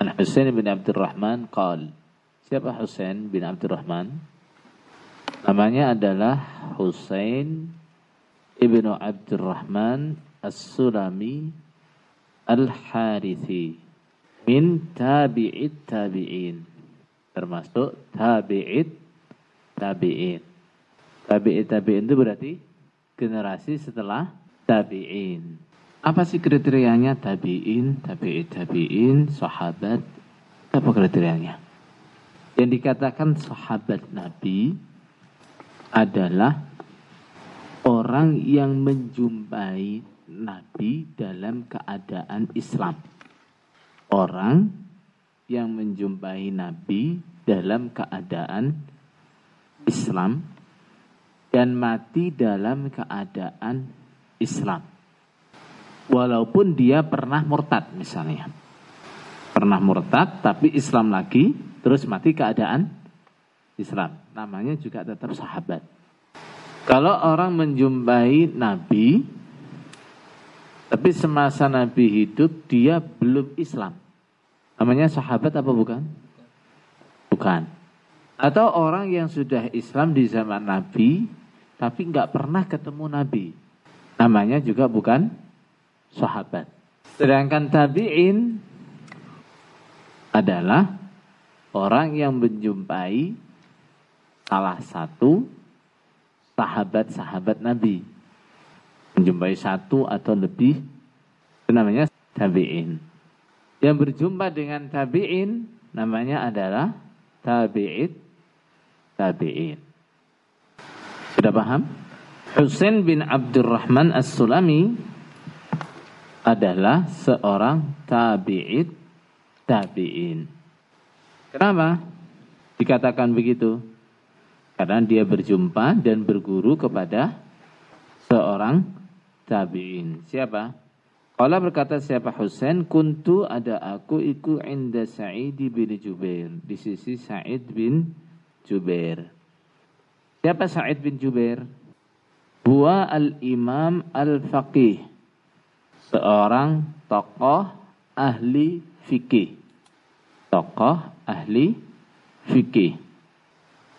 An Husain bin Abdurrahman qal. Siapa Husain bin Abdurrahman? Namanya adalah Husain ibnu Abdurrahman As-Sulami Al-Harithi min tabi'it tabi'in termasuk tabi'it tabi'in tabi'it tabi'in itu berarti generasi setelah tabi'in apa sih kriterianya tabi'in, tabi'it, tabi'in, sahabat? Apa kriterianya? Yang dikatakan sahabat Nabi adalah orang yang menjumpai Nabi dalam keadaan Islam. Orang yang menjumpai Nabi dalam keadaan Islam dan mati dalam keadaan Islam walaupun dia pernah murtad misalnya. Pernah murtad tapi Islam lagi terus mati keadaan Islam. Namanya juga tetap sahabat. Kalau orang menjumpai Nabi tapi semasa Nabi hidup dia belum Islam. Namanya sahabat apa bukan? Bukan. Atau orang yang sudah Islam di zaman Nabi tapi nggak pernah ketemu Nabi. Namanya juga bukan sahabat. Sedangkan tabi'in adalah orang yang menjumpai salah satu sahabat-sahabat Nabi. Menjumpai satu atau lebih itu namanya tabi'in. Yang berjumpa dengan tabi'in namanya adalah tabi'id tabi'in. Sudah paham? Husain bin Abdurrahman As-Sulami adalah seorang tabi'id tabi'in. Kenapa dikatakan begitu? Karena dia berjumpa dan berguru kepada seorang tabi'in. Siapa? Kalau berkata siapa Husain, kuntu ada aku iku inda Sa'id bin Jubair. Di sisi Sa'id bin Jubair. Siapa Sa'id bin Jubair? Huwa al-imam al-faqih seorang tokoh ahli fikih. Tokoh ahli fikih.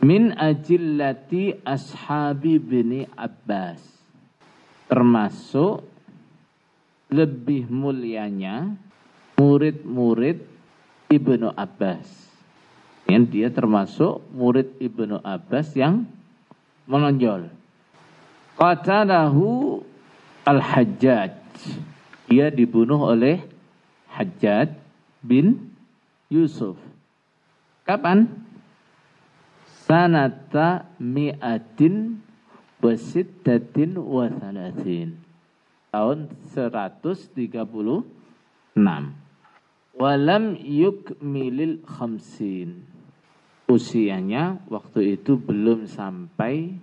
Min ajillati ashabi bini Abbas. Termasuk lebih mulianya murid-murid Ibnu Abbas. Yang dia termasuk murid Ibnu Abbas yang menonjol. Qatalahu al-Hajjaj dia dibunuh oleh Hajjad bin Yusuf. Kapan? Sanata mi'atin wasittatin wa thalathin. Tahun 136. Walam yukmilil khamsin. Usianya waktu itu belum sampai,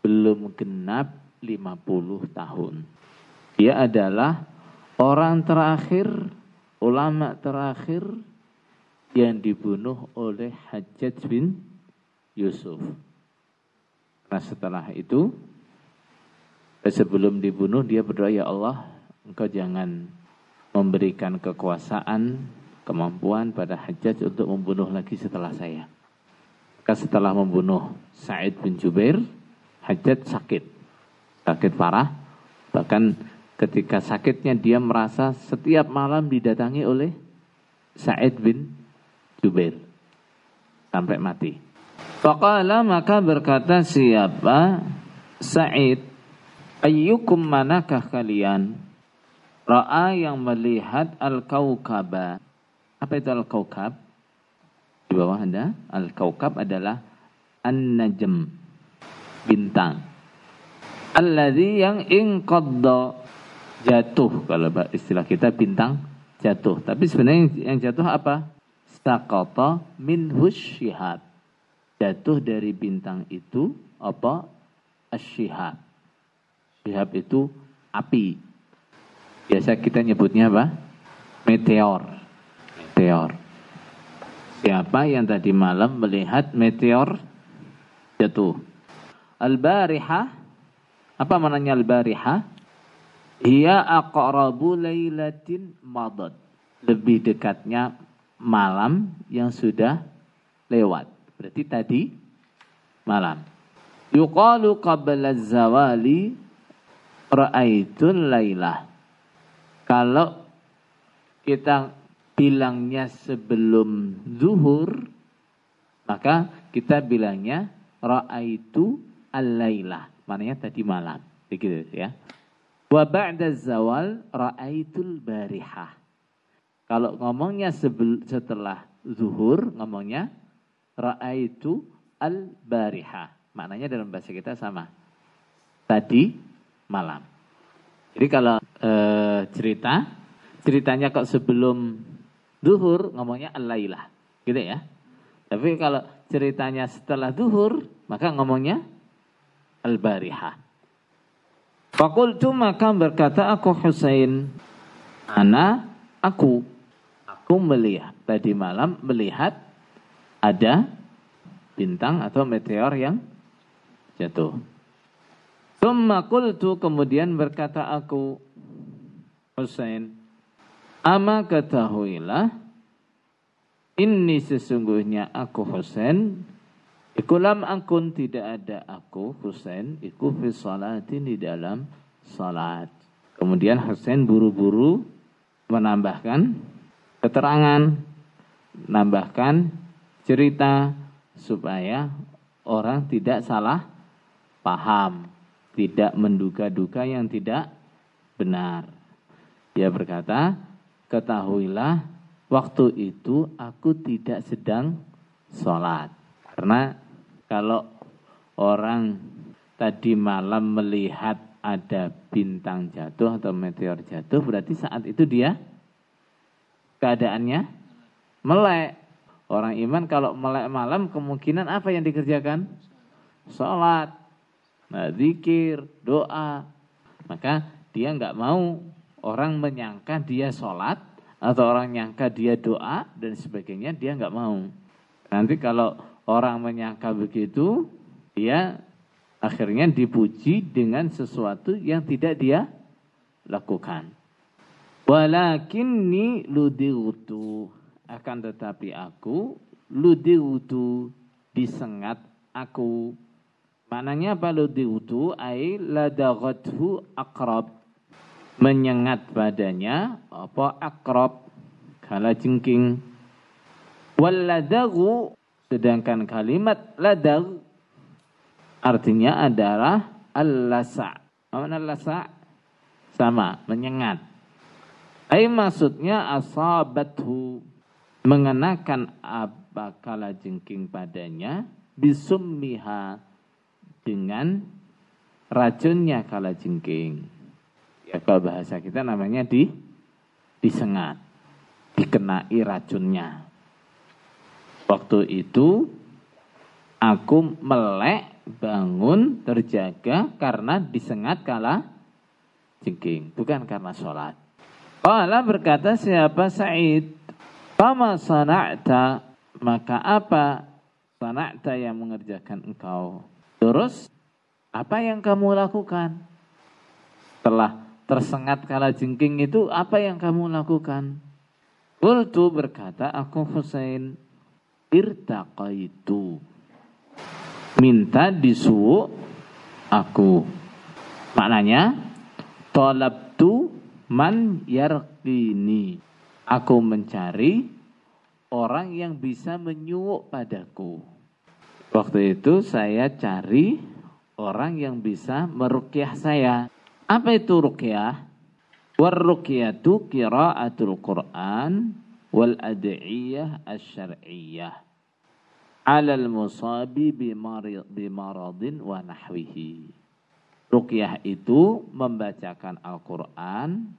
belum genap 50 tahun. Dia adalah Orang terakhir, ulama terakhir yang dibunuh oleh Hajjaj bin Yusuf. Nah setelah itu, sebelum dibunuh dia berdoa, Ya Allah, engkau jangan memberikan kekuasaan, kemampuan pada Hajjaj untuk membunuh lagi setelah saya. Maka setelah membunuh Sa'id bin Jubair, Hajjaj sakit. Sakit parah, bahkan ketika sakitnya dia merasa setiap malam didatangi oleh Sa'id bin Jubair sampai mati. Faqala maka berkata siapa Sa'id ayyukum manakah kalian ra'a yang melihat al-kaukaba. Apa itu al-kaukab? Di bawah Anda, al-kaukab adalah an-najm, bintang. Alladhi yang inqadda jatuh kalau istilah kita bintang jatuh. Tapi sebenarnya yang jatuh apa? Sakata min husyihab. Jatuh dari bintang itu apa? Asyihab. Syihab itu api. Biasa kita nyebutnya apa? Meteor. Meteor. Siapa yang tadi malam melihat meteor jatuh? Al-barihah. Apa maknanya al-barihah? Ia aqrabu lailatin madad. Lebih dekatnya malam yang sudah lewat. Berarti tadi malam. Yuqalu qabla zawali ra'aitul lailah. Kalau kita bilangnya sebelum zuhur, maka kita bilangnya ra'aitu al-lailah. Maknanya tadi malam. Begitu ya. Wa ba'da zawal ra'aitul barihah. Kalau ngomongnya setelah zuhur, ngomongnya ra'aitu al-barihah. Maknanya dalam bahasa kita sama. Tadi malam. Jadi kalau e, cerita, ceritanya kok sebelum zuhur ngomongnya al-lailah. Gitu ya. Tapi kalau ceritanya setelah zuhur, maka ngomongnya al-barihah. Fakultu maka berkata aku Husain, ana aku, aku melihat tadi malam melihat ada bintang atau meteor yang jatuh. Thumma qultu kemudian berkata aku Husain, ama ketahuilah ini sesungguhnya aku Husain Ikulam akun tidak ada aku Husain iku fi salatin di dalam salat. Kemudian Husain buru-buru menambahkan keterangan, menambahkan cerita supaya orang tidak salah paham, tidak menduga-duga yang tidak benar. Dia berkata, ketahuilah waktu itu aku tidak sedang sholat. Karena kalau orang tadi malam melihat ada bintang jatuh atau meteor jatuh, berarti saat itu dia keadaannya melek. Orang iman kalau melek malam kemungkinan apa yang dikerjakan? Sholat, zikir, doa. Maka dia nggak mau orang menyangka dia sholat atau orang nyangka dia doa dan sebagainya dia nggak mau. Nanti kalau orang menyangka begitu, dia akhirnya dipuji dengan sesuatu yang tidak dia lakukan. Walakinni ludiutu akan tetapi aku ludiutu disengat aku. Maknanya apa ludiutu? Ai ladagathu akrab. Menyengat badannya apa akrab. Kala jengking. Waladagu Sedangkan kalimat ladar artinya adalah al-lasa. Mana lasa? Sama, menyengat. Ai maksudnya asabathu mengenakan apa kala jengking padanya bisummiha dengan racunnya kala jengking. Ya kalau bahasa kita namanya di disengat, dikenai racunnya. Waktu itu aku melek, bangun, terjaga karena disengat kala jengking, bukan karena sholat. Allah berkata siapa Sa'id, Pama sana'ta, maka apa sana'ta yang mengerjakan engkau? Terus, apa yang kamu lakukan? Setelah tersengat kala jengking itu, apa yang kamu lakukan? Kultu berkata, aku Husain, irtaqaitu. Minta disuruh aku. Maknanya tu man yarqini. Aku mencari orang yang bisa menyuwuk padaku. Waktu itu saya cari orang yang bisa merukyah saya. Apa itu rukyah warrukyatu qiraatul Qur'an wal ad'iyah asy-syar'iyyah 'alal musabi bimaradin wa nahwihi. Ruqyah itu membacakan Al-Qur'an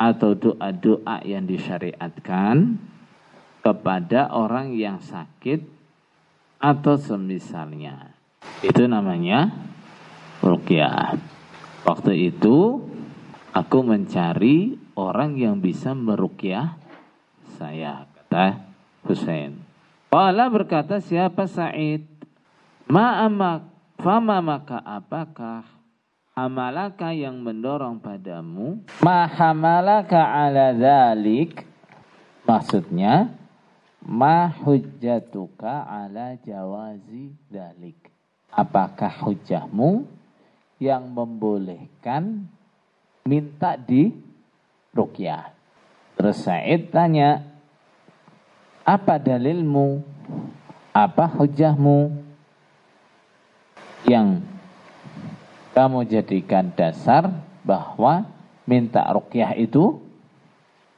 atau doa-doa yang disyariatkan kepada orang yang sakit atau semisalnya. Itu namanya ruqyah. Waktu itu aku mencari orang yang bisa meruqyah saya kata Husain. Qala berkata siapa Sa'id? Ma'amak fama maka apakah hamalaka yang mendorong padamu ma hamalaka ala dhalik maksudnya Ma hujjatuka ala jawazi dalik. Apakah hujahmu yang membolehkan minta di rukyah? Terus Said tanya, apa dalilmu? Apa hujahmu yang kamu jadikan dasar bahwa minta rukyah itu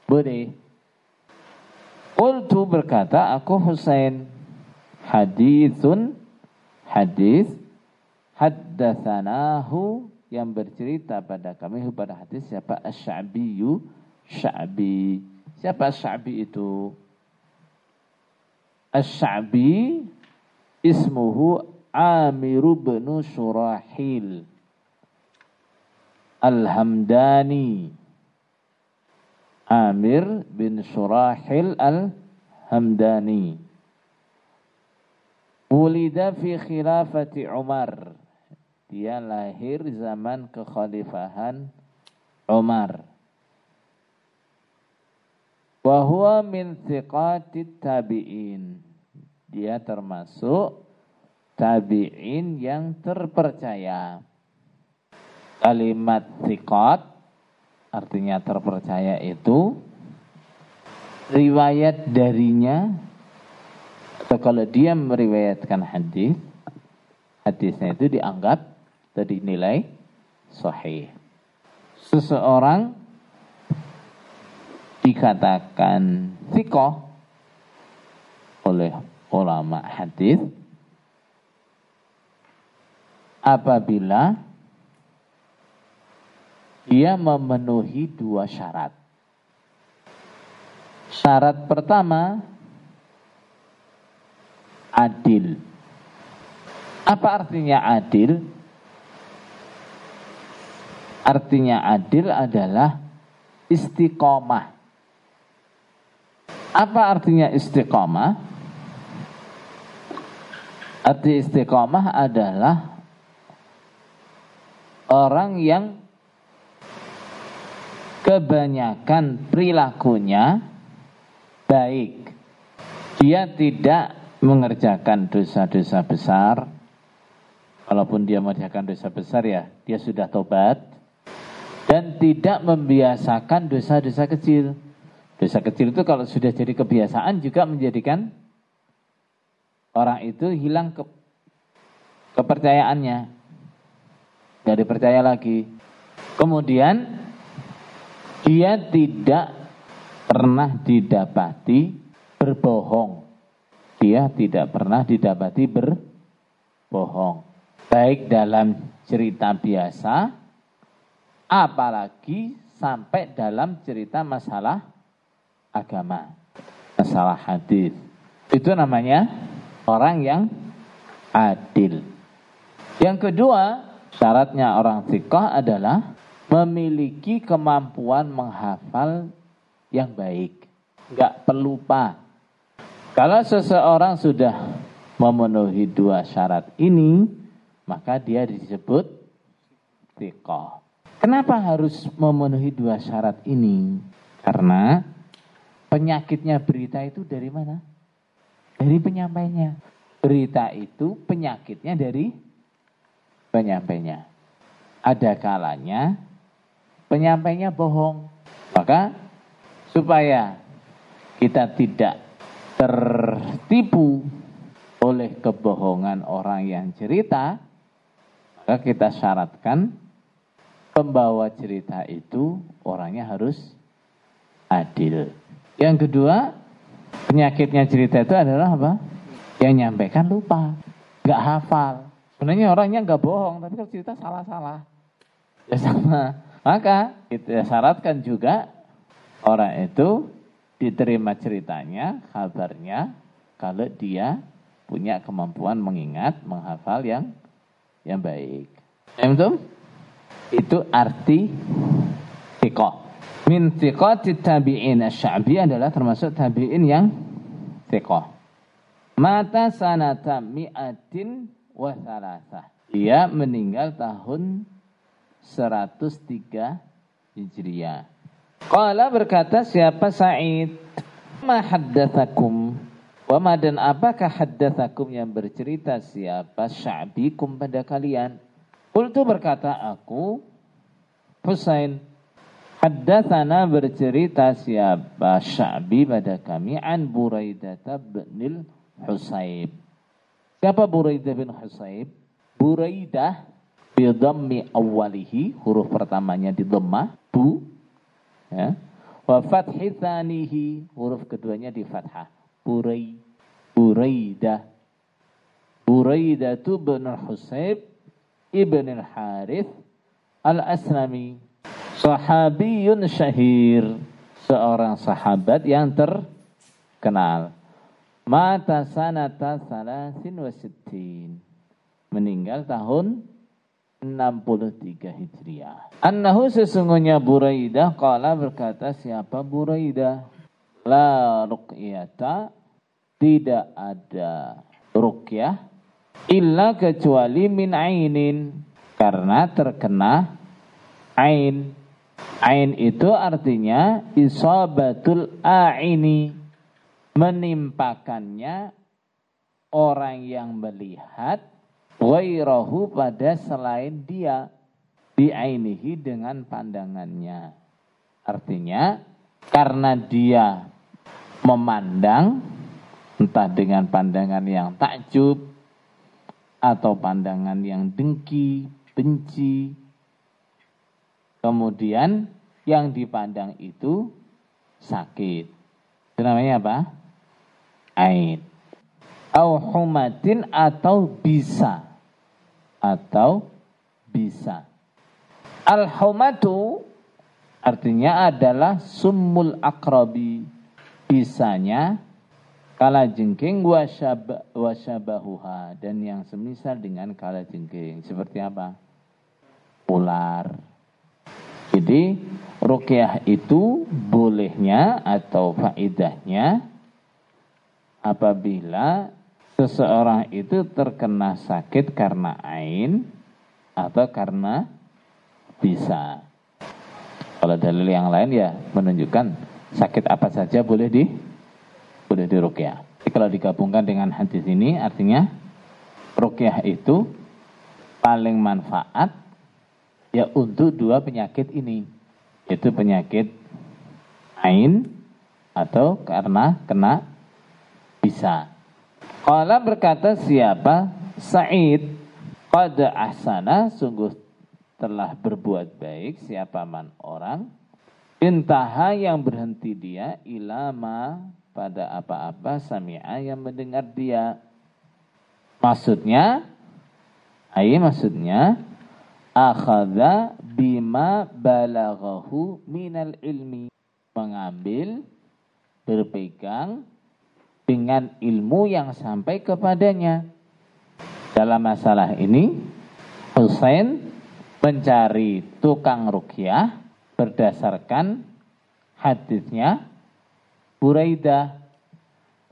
boleh? Qultu berkata aku Husain hadithun hadis haddatsanahu yang bercerita pada kami pada hadis siapa Asy-Sya'biyu Sya'bi siapa Sya'bi itu Asy-Sya'bi ismuhu Amir bin Surahil Al-Hamdani Amir bin Surahil Al-Hamdani. Wulida fi khilafati Umar. Dia lahir zaman kekhalifahan Umar. Bahwa min thiqatit tabi'in. Dia termasuk tabi'in yang terpercaya. Kalimat thiqat artinya terpercaya itu riwayat darinya atau kalau dia meriwayatkan hadis hadisnya itu dianggap atau dinilai sahih seseorang dikatakan fikoh oleh ulama hadis apabila dia memenuhi dua syarat. Syarat pertama adil. Apa artinya adil? Artinya adil adalah istiqomah. Apa artinya istiqomah? Arti istiqomah adalah orang yang kebanyakan perilakunya baik. Dia tidak mengerjakan dosa-dosa besar. Walaupun dia mengerjakan dosa besar ya, dia sudah tobat. Dan tidak membiasakan dosa-dosa kecil. Dosa kecil itu kalau sudah jadi kebiasaan juga menjadikan orang itu hilang ke, kepercayaannya. Gak dipercaya lagi. Kemudian dia tidak pernah didapati berbohong. Dia tidak pernah didapati berbohong. Baik dalam cerita biasa, apalagi sampai dalam cerita masalah agama, masalah hadis. Itu namanya orang yang adil. Yang kedua, syaratnya orang sikoh adalah memiliki kemampuan menghafal yang baik. Enggak pelupa. Kalau seseorang sudah memenuhi dua syarat ini, maka dia disebut tikoh. Kenapa harus memenuhi dua syarat ini? Karena penyakitnya berita itu dari mana? Dari penyampainya. Berita itu penyakitnya dari penyampainya. Ada kalanya penyampainya bohong. Maka supaya kita tidak tertipu oleh kebohongan orang yang cerita, maka kita syaratkan pembawa cerita itu orangnya harus adil. Yang kedua, penyakitnya cerita itu adalah apa? Yang nyampaikan lupa, nggak hafal. Sebenarnya orangnya nggak bohong, tapi kalau cerita salah-salah. Ya sama maka kita syaratkan juga orang itu diterima ceritanya, kabarnya, kalau dia punya kemampuan mengingat, menghafal yang yang baik. Itu itu arti tikoh. Min tikoh tabi'in asyabi adalah termasuk tabi'in yang tikoh. Mata sanata mi'atin wa Dia meninggal tahun 103 Hijriah. Qala berkata siapa Sa'id? Ma haddatsakum? Wama dan apakah haddathakum yang bercerita siapa sya'bikum pada kalian? Kultu berkata aku, Husain, haddathana bercerita siapa sya'bi pada kami an Buraidata bin Husayb. Siapa Buraidah bin Husayb? Buraidah bidhammi awalihi, huruf pertamanya di dhammah, bu. Ya. Wa huruf keduanya di fathah. Burai, Buraidah. Buraidah bin Husayb ibn al-Harith al-Aslami. Sahabiyun syahir. Seorang sahabat yang terkenal. Mata sanata salasin wasittin. Meninggal tahun 63 Hijriah. Annahu sesungguhnya Buraidah kala berkata siapa Buraidah? La ruqyata tidak ada rukyah illa kecuali min ainin karena terkena ain. Ain itu artinya isabatul aini menimpakannya orang yang melihat wairahu pada selain dia diainihi dengan pandangannya. Artinya karena dia memandang entah dengan pandangan yang takjub atau pandangan yang dengki, benci. Kemudian yang dipandang itu sakit. Itu namanya apa? Ain. Au humatin atau bisa. Atau bisa. Al-humatu artinya adalah summul akrabi. Bisanya kala jengking wasyab, wasyabahuha dan yang semisal dengan kala jengking seperti apa ular jadi rukyah itu bolehnya atau faidahnya apabila seseorang itu terkena sakit karena ain atau karena bisa kalau dalil yang lain ya menunjukkan sakit apa saja boleh di boleh dirukyah. Kalau digabungkan dengan hadis ini artinya rukyah itu paling manfaat ya untuk dua penyakit ini. Yaitu penyakit ain atau karena kena bisa. Kala berkata siapa? Sa'id qad ahsana sungguh telah berbuat baik siapa man orang intaha yang berhenti dia ilama pada apa-apa sami'a yang mendengar dia. Maksudnya, ayat maksudnya, akhadha bima balaghahu minal ilmi. Mengambil, berpegang dengan ilmu yang sampai kepadanya. Dalam masalah ini, Hussein mencari tukang rukyah berdasarkan hadisnya Buraidah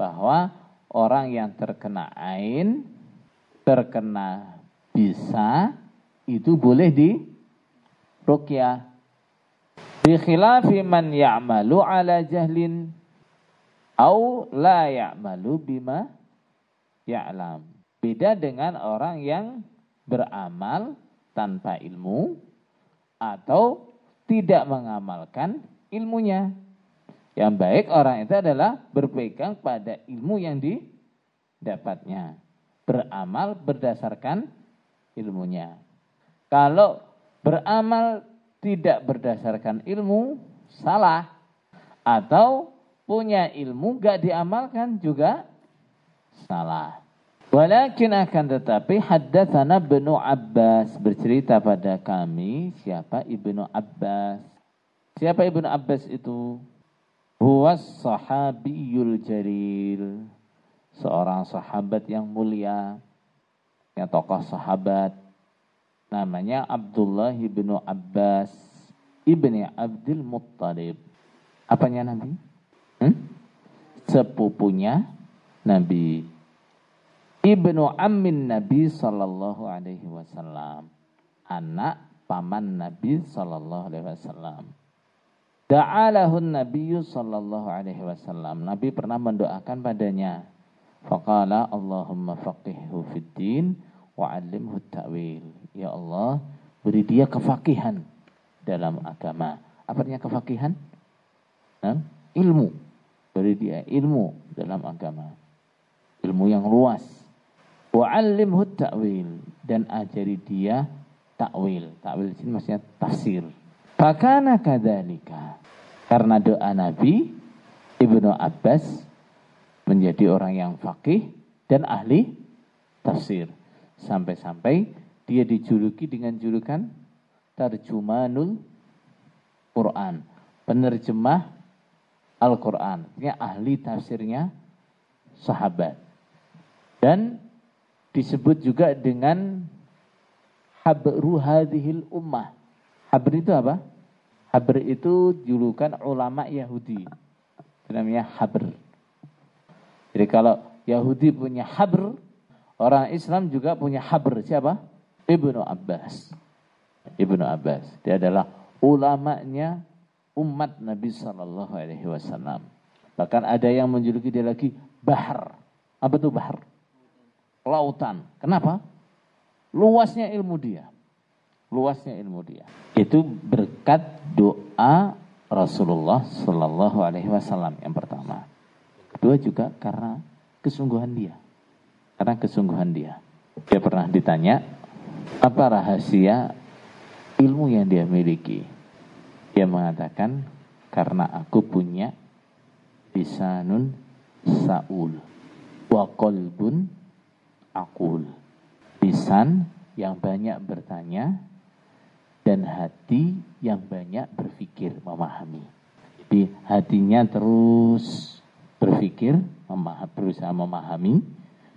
bahwa orang yang terkena ain, terkena bisa, itu boleh di rukyah. Bikhilafi man ya'malu ala jahlin au la ya'malu bima ya'lam. Beda dengan orang yang beramal tanpa ilmu atau tidak mengamalkan ilmunya. Yang baik orang itu adalah berpegang pada ilmu yang didapatnya. Beramal berdasarkan ilmunya. Kalau beramal tidak berdasarkan ilmu, salah. Atau punya ilmu gak diamalkan juga salah. Walakin akan tetapi haddatsana Ibnu Abbas bercerita pada kami siapa Ibnu Abbas. Siapa Ibnu Abbas itu? Huwas sahabiyul jalil. Seorang sahabat yang mulia. Yang tokoh sahabat. Namanya Abdullah ibnu Abbas ibni Abdul Muttalib. Apanya Nabi? Hmm? Sepupunya Nabi. Ibnu Amin Nabi Sallallahu Alaihi Wasallam. Anak paman Nabi Sallallahu Alaihi Wasallam. Da'alahun Nabi sallallahu alaihi wasallam. Nabi pernah mendoakan padanya. Faqala Allahumma faqihhu fid wa'allimhu ta'wil. Ya Allah, beri dia kefakihan dalam agama. Apa artinya kefakihan? Nah, ilmu. Beri dia ilmu dalam agama. Ilmu yang luas. Wa'allimhu ta'wil. Dan ajari dia takwil. Takwil ini maksudnya tafsir. Fakana kadalika. Karena doa Nabi, Ibnu Abbas menjadi orang yang fakih dan ahli tafsir. Sampai-sampai dia dijuluki dengan julukan Tarjumanul Quran. Penerjemah Al-Quran. Dia ahli tafsirnya sahabat. Dan disebut juga dengan habru hadhil ummah. Habr itu apa? Habr itu julukan ulama Yahudi. Namanya habr. Jadi kalau Yahudi punya habr, orang Islam juga punya habr. Siapa? Ibnu Abbas. Ibnu Abbas. Dia adalah ulamanya umat Nabi Shallallahu Alaihi Wasallam. Bahkan ada yang menjuluki dia lagi bahar. Apa itu bahar? Lautan. Kenapa? Luasnya ilmu dia. Luasnya ilmu dia. Itu berkat doa Rasulullah Shallallahu Alaihi Wasallam yang pertama. Kedua juga karena kesungguhan dia. Karena kesungguhan dia. Dia pernah ditanya apa rahasia ilmu yang dia miliki. Dia mengatakan karena aku punya lisanun saul wa qalbun akul lisan yang banyak bertanya dan hati yang banyak berpikir memahami. Jadi hatinya terus berpikir, berusaha memahami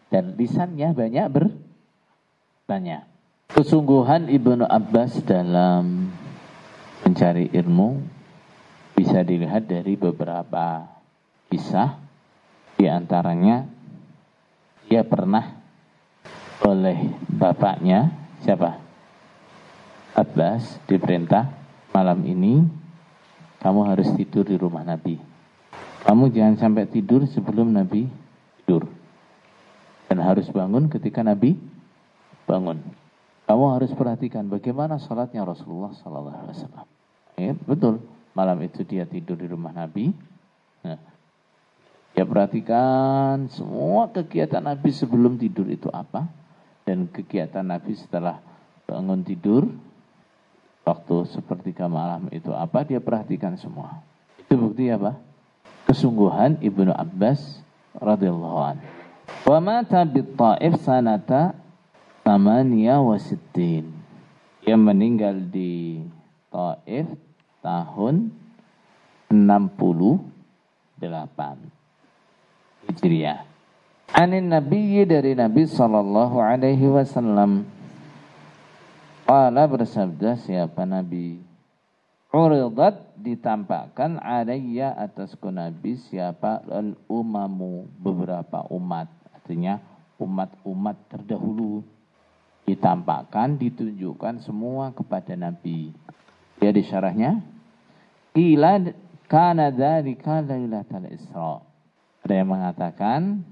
dan lisannya banyak bertanya. Kesungguhan Ibnu Abbas dalam mencari ilmu bisa dilihat dari beberapa kisah di antaranya dia pernah oleh bapaknya siapa? Abbas diperintah malam ini kamu harus tidur di rumah Nabi. Kamu jangan sampai tidur sebelum Nabi tidur. Dan harus bangun ketika Nabi bangun. Kamu harus perhatikan bagaimana sholatnya Rasulullah Sallallahu Alaihi Wasallam. Ya, betul. Malam itu dia tidur di rumah Nabi. Nah, dia perhatikan semua kegiatan Nabi sebelum tidur itu apa dan kegiatan Nabi setelah bangun tidur waktu sepertiga malam itu apa dia perhatikan semua itu bukti apa kesungguhan Ibnu Abbas radhiyallahu anhu wa mata bi Taif sanata tamaniya wasittin yang meninggal di Taif tahun 68 Hijriah Anin Nabi dari Nabi Sallallahu Alaihi Wasallam. Qala bersabda siapa Nabi? Uridat ditampakkan adanya atasku Nabi siapa al umamu beberapa umat. Artinya umat-umat terdahulu ditampakkan, ditunjukkan semua kepada Nabi. Ya di syarahnya, Kila kana dzalika lailatul Isra. Ada yang mengatakan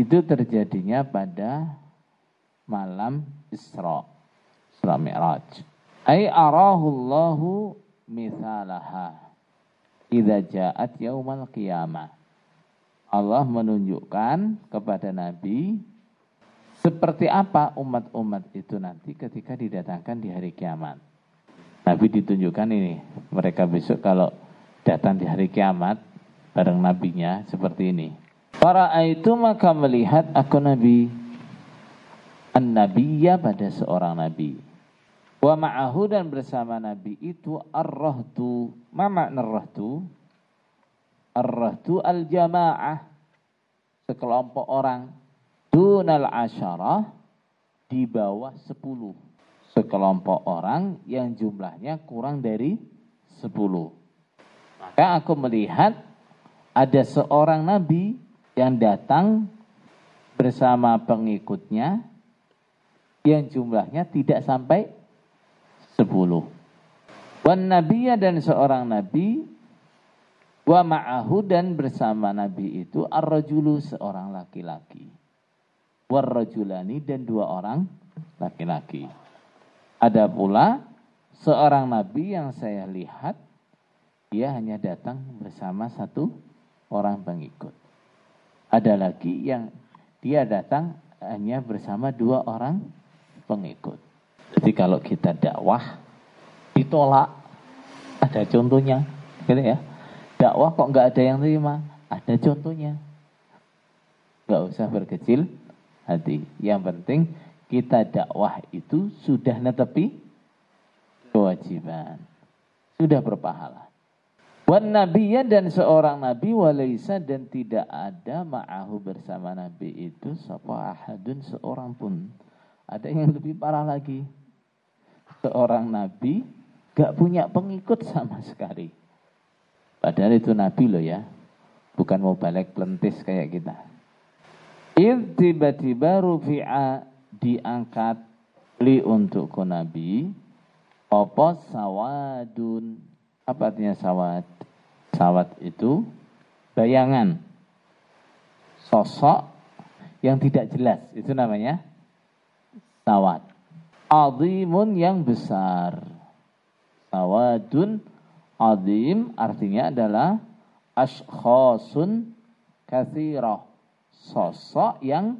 itu terjadinya pada malam Isra. Isra Mi'raj. Ai arahullahu mithalaha. Idza ja'at yaumal qiyamah. Allah menunjukkan kepada Nabi seperti apa umat-umat itu nanti ketika didatangkan di hari kiamat. Nabi ditunjukkan ini, mereka besok kalau datang di hari kiamat bareng nabinya seperti ini. Para itu maka melihat aku Nabi An-Nabiyya pada seorang Nabi Wa ma'ahu dan bersama Nabi itu Ar-Rahtu Ma makna Ar-Rahtu? Ar-Rahtu al-Jama'ah. Sekelompok orang Dunal asyarah Di bawah sepuluh. Sekelompok orang yang jumlahnya kurang dari sepuluh. Maka aku melihat Ada seorang Nabi yang datang bersama pengikutnya yang jumlahnya tidak sampai sepuluh. Wan nabiya dan seorang nabi Wa ma'ahu dan bersama Nabi itu ar-rajulu seorang laki-laki. War-rajulani dan dua orang laki-laki. Ada pula seorang Nabi yang saya lihat dia hanya datang bersama satu orang pengikut. Ada lagi yang dia datang hanya bersama dua orang pengikut. Jadi kalau kita dakwah ditolak, ada contohnya, gitu ya dakwah kok nggak ada yang terima? Ada contohnya. Nggak usah berkecil hati. Yang penting kita dakwah itu sudah netepi kewajiban. Sudah berpahala. Wan nabiya dan seorang nabi walaisa dan tidak ada ma'ahu bersama nabi itu sapa ahadun seorang pun. Ada yang lebih parah lagi. Seorang nabi gak punya pengikut sama sekali. Padahal itu Nabi loh ya. Bukan mau balik pelentis kayak kita. Il tiba-tiba rufi'a diangkat li untuk ku Nabi. Apa sawadun. Apa artinya sawad? Sawad itu bayangan. Sosok yang tidak jelas. Itu namanya sawad. Azimun yang besar. Sawadun Azim artinya adalah ashkhasun kathirah. Sosok yang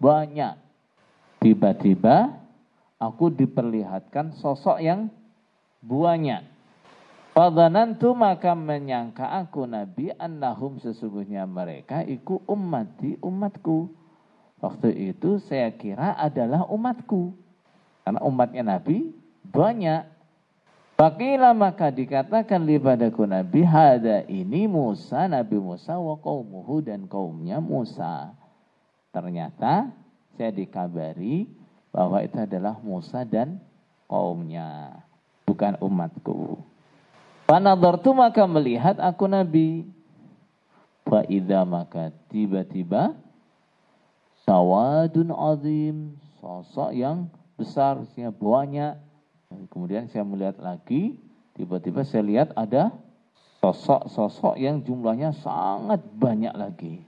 banyak. Tiba-tiba aku diperlihatkan sosok yang banyak. Fadhanantu maka menyangka aku Nabi annahum sesungguhnya mereka iku ummati umatku. Waktu itu saya kira adalah umatku. Karena umatnya Nabi banyak. Fakila maka dikatakan libadaku Nabi hada ini Musa Nabi Musa wa kaumuhu dan kaumnya Musa. Ternyata saya dikabari bahwa itu adalah Musa dan kaumnya, bukan umatku. Panadhartu maka melihat aku Nabi. Fa idza maka tiba-tiba sawadun azim, sosok yang besar, banyak Kemudian saya melihat lagi, tiba-tiba saya lihat ada sosok-sosok yang jumlahnya sangat banyak lagi.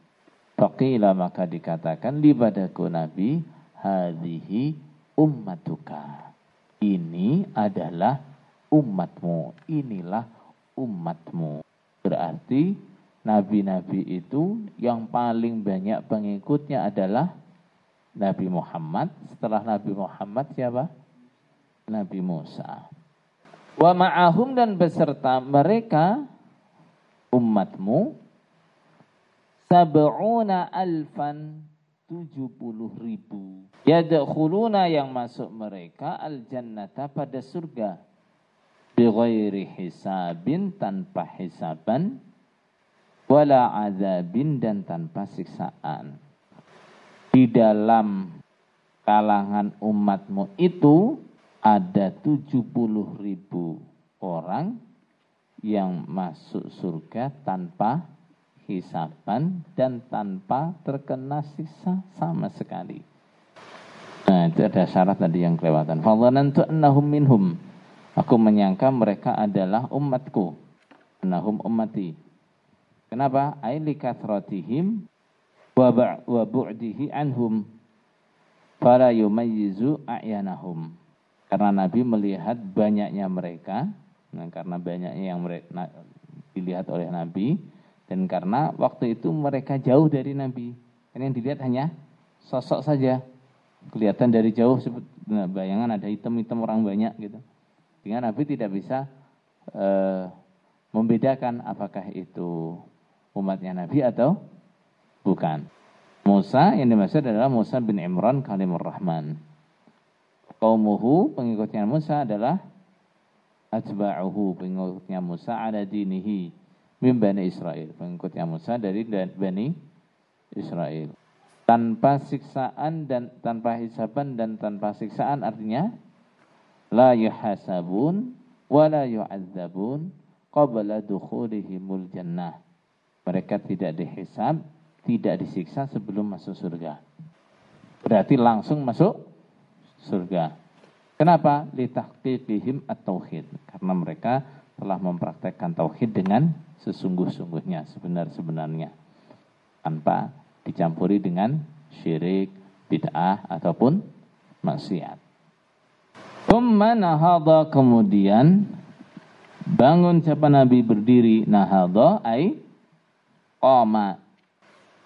Faqila maka dikatakan libadaku Nabi, hadhihi ummatuka. Ini adalah umatmu. Inilah umatmu. Berarti nabi-nabi itu yang paling banyak pengikutnya adalah Nabi Muhammad. Setelah Nabi Muhammad siapa? Nabi Musa. Wa ma'ahum dan beserta mereka umatmu sab'una alfan tujuh puluh ribu. Yadkhuluna yang masuk mereka al-jannata pada surga. Bighairi hisabin tanpa hisaban. Wala azabin dan tanpa siksaan. Di dalam kalangan umatmu itu ada 70 ribu orang yang masuk surga tanpa hisaban dan tanpa terkena siksa sama sekali. Nah, itu ada syarat tadi yang kelewatan. Fadhanantu annahum minhum. Aku menyangka mereka adalah umatku. Annahum ummati. Kenapa? Aili kathratihim wa bu'dihi anhum. Fala yumayyizu a'yanahum karena Nabi melihat banyaknya mereka, nah, karena banyaknya yang mereka, nah, dilihat oleh Nabi, dan karena waktu itu mereka jauh dari Nabi. Karena yang dilihat hanya sosok saja. Kelihatan dari jauh, nah, bayangan ada hitam-hitam orang banyak gitu. Sehingga Nabi tidak bisa uh, membedakan apakah itu umatnya Nabi atau bukan. Musa yang dimaksud adalah Musa bin Imran Kalimur Rahman kaumuhu pengikutnya Musa adalah atba'uhu. Pengikutnya Musa ada dinihi min Bani Israel. Pengikutnya Musa dari Bani Israel. Tanpa siksaan dan tanpa hisaban dan tanpa siksaan artinya la yuhasabun wa la yu'adzabun qabla dukhulihimul jannah. Mereka tidak dihisab tidak disiksa sebelum masuk surga. Berarti langsung masuk surga. Kenapa? Litahqiqihim at-tauhid. Karena mereka telah mempraktekkan tauhid dengan sesungguh-sungguhnya, sebenar-sebenarnya. Tanpa dicampuri dengan syirik, bid'ah, ataupun maksiat. Thumma nahadha kemudian bangun siapa Nabi berdiri nahadha ay qama.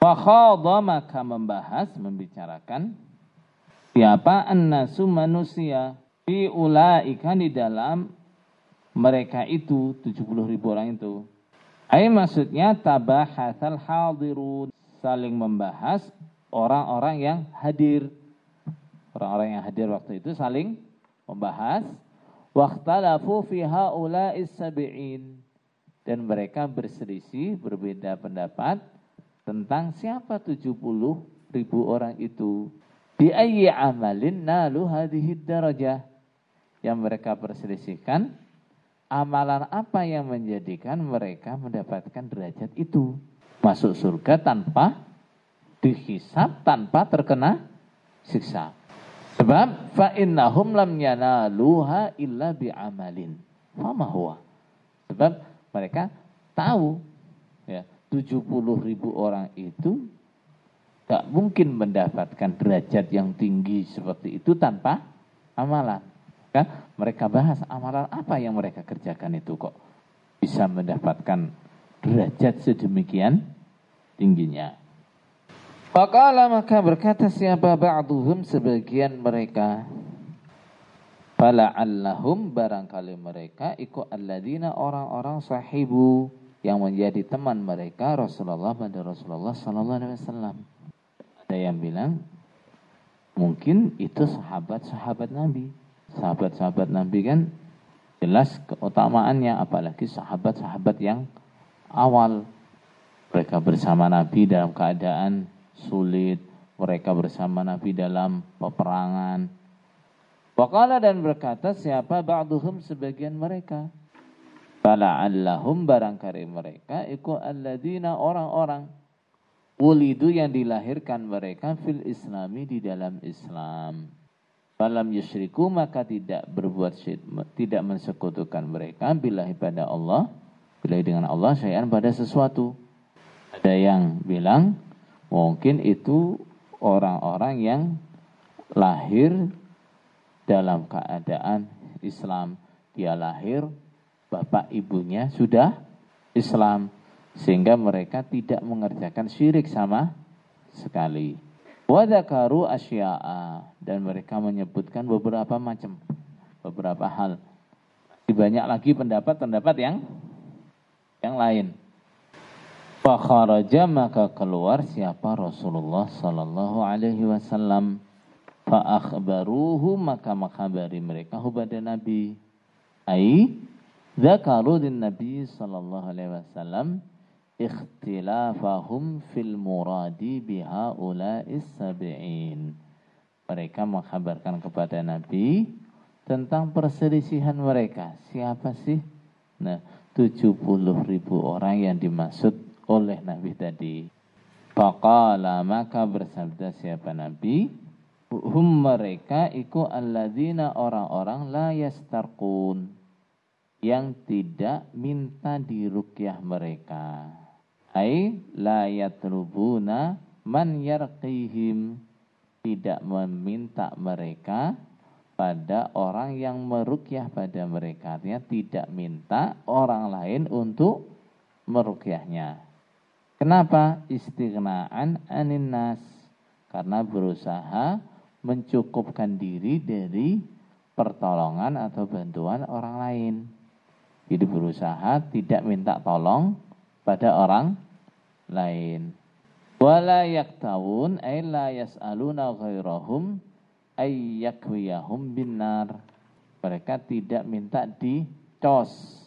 Fakhadha maka membahas, membicarakan siapa annasu manusia? Fi ulaika di dalam mereka itu 70 ribu orang itu. Ay maksudnya tabahatsal hadirun. Saling membahas orang-orang yang hadir. Orang-orang yang hadir waktu itu saling membahas. Waqtalafu fi haula'is sab'in. Dan mereka berselisih berbeda pendapat tentang siapa 70 ribu orang itu bi ayyi amalin nalu hadhihi darajah yang mereka perselisihkan amalan apa yang menjadikan mereka mendapatkan derajat itu masuk surga tanpa dihisap tanpa terkena siksa Sebab fa innahum lam yanaluha illa bi'amalin. Fama huwa. Sebab mereka tahu ya 70 ribu orang itu tak mungkin mendapatkan derajat yang tinggi seperti itu tanpa amalan. Kan mereka bahas amalan apa yang mereka kerjakan itu kok bisa mendapatkan derajat sedemikian tingginya. Faqala maka berkata siapa ba'duhum sebagian mereka. Fala'allahum barangkali mereka iku alladzina orang-orang sahibu yang menjadi teman mereka Rasulullah pada Rasulullah sallallahu alaihi wasallam. Ada yang bilang mungkin itu sahabat-sahabat Nabi. Sahabat-sahabat Nabi kan jelas keutamaannya apalagi sahabat-sahabat yang awal mereka bersama Nabi dalam keadaan sulit mereka bersama Nabi dalam peperangan. Wakala dan berkata siapa ba'duhum sebagian mereka. Fala'allahum barangkali mereka iku alladina orang-orang ulidu yang dilahirkan mereka fil islami di dalam Islam. Falam yusyriku maka tidak berbuat syid, tidak mensekutukan mereka bila pada Allah, bila dengan Allah syai'an pada sesuatu. Ada yang bilang Mungkin itu orang-orang yang lahir dalam keadaan Islam. Dia lahir, bapak ibunya sudah Islam. Sehingga mereka tidak mengerjakan syirik sama sekali. Wadakaru asya'a. Dan mereka menyebutkan beberapa macam. Beberapa hal. Banyak lagi pendapat-pendapat yang yang lain. Fakharaja maka keluar siapa Rasulullah sallallahu alaihi wasallam. Fa akhbaruhu maka makhabari mereka kepada Nabi. Ai zakaru din Nabi sallallahu alaihi wasallam ikhtilafahum fil muradi biha ulais sab'in. Mereka mengkhabarkan kepada Nabi tentang perselisihan mereka. Siapa sih? Nah, 70 ribu orang yang dimaksud oleh Nabi tadi. Faqala maka bersabda siapa Nabi? Hum mereka iku alladzina orang-orang la yastarqun yang tidak minta dirukyah mereka. Ai la yatlubuna man yarqihim tidak meminta mereka pada orang yang merukyah pada mereka. Artinya tidak minta orang lain untuk merukyahnya. Kenapa? Istighna'an anin nas. Karena berusaha mencukupkan diri dari pertolongan atau bantuan orang lain. Jadi berusaha tidak minta tolong pada orang lain. Wala yaktawun ay la yas'aluna ghairahum ay yakwiyahum binar. Mereka tidak minta dicos.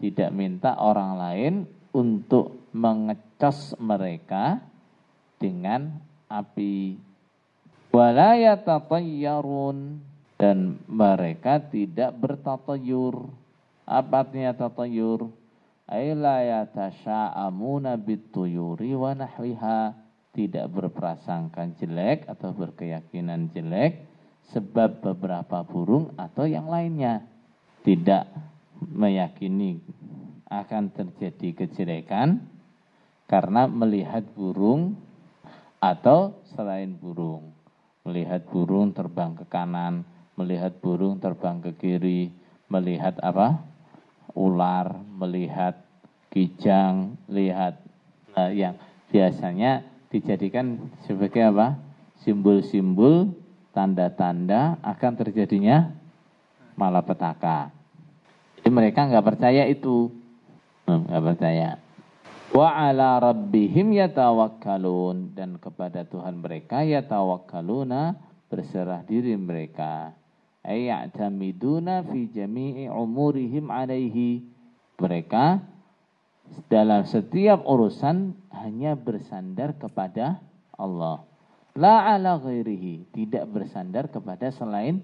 Tidak minta orang lain untuk mengecas mereka dengan api. Walaya tatayyarun dan mereka tidak bertatayur. Apa artinya tatayur? Yatasha'amuna bituyuri wa nahwiha. Tidak berprasangka jelek atau berkeyakinan jelek sebab beberapa burung atau yang lainnya. Tidak meyakini akan terjadi kejelekan karena melihat burung atau selain burung. Melihat burung terbang ke kanan, melihat burung terbang ke kiri, melihat apa? Ular, melihat kijang, lihat uh, yang biasanya dijadikan sebagai apa? simbol-simbol tanda-tanda akan terjadinya malapetaka. Jadi mereka nggak percaya itu, hmm, nggak percaya. Wa ala rabbihim yatawakkalun dan kepada Tuhan mereka yatawakkaluna berserah diri mereka. Ayya'tamiduna fi jami'i umurihim alaihi. Mereka dalam setiap urusan hanya bersandar kepada Allah. La ala ghairihi, tidak bersandar kepada selain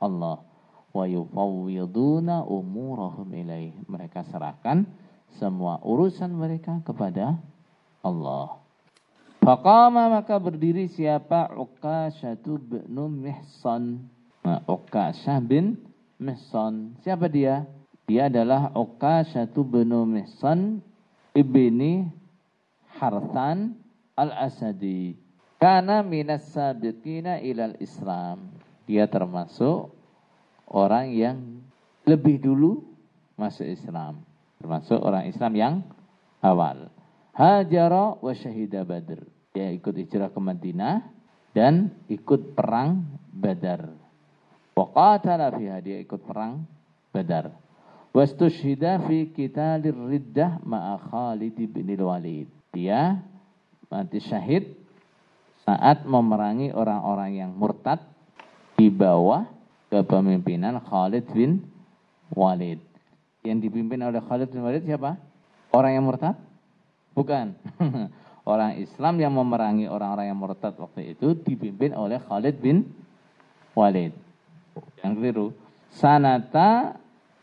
Allah. Wa yufawwiduna umurahum ilaih. Mereka serahkan semua urusan mereka kepada Allah. Faqama maka berdiri siapa Uqasyatu bin Mihsan. Nah, Uqasyah bin Mihsan. Siapa dia? Dia adalah Uqasyatu bin Mihsan ibni Harthan al-Asadi karena minas sabiqina ilal Islam. Dia termasuk orang yang lebih dulu masuk Islam. Termasuk orang Islam yang awal. Hajara wa syahida badr. Dia ikut hijrah ke Madinah dan ikut perang Badar. Waqatala fiha dia ikut perang Badar. Wastushhida fi qitalir riddah ma'a Khalid bin Walid. Dia mati syahid saat memerangi orang-orang yang murtad di bawah kepemimpinan Khalid bin Walid. Yang dipimpin oleh Khalid bin Walid siapa? Orang yang murtad? Bukan. orang Islam yang memerangi orang-orang yang murtad waktu itu dipimpin oleh Khalid bin Walid. Yang keliru. Sanata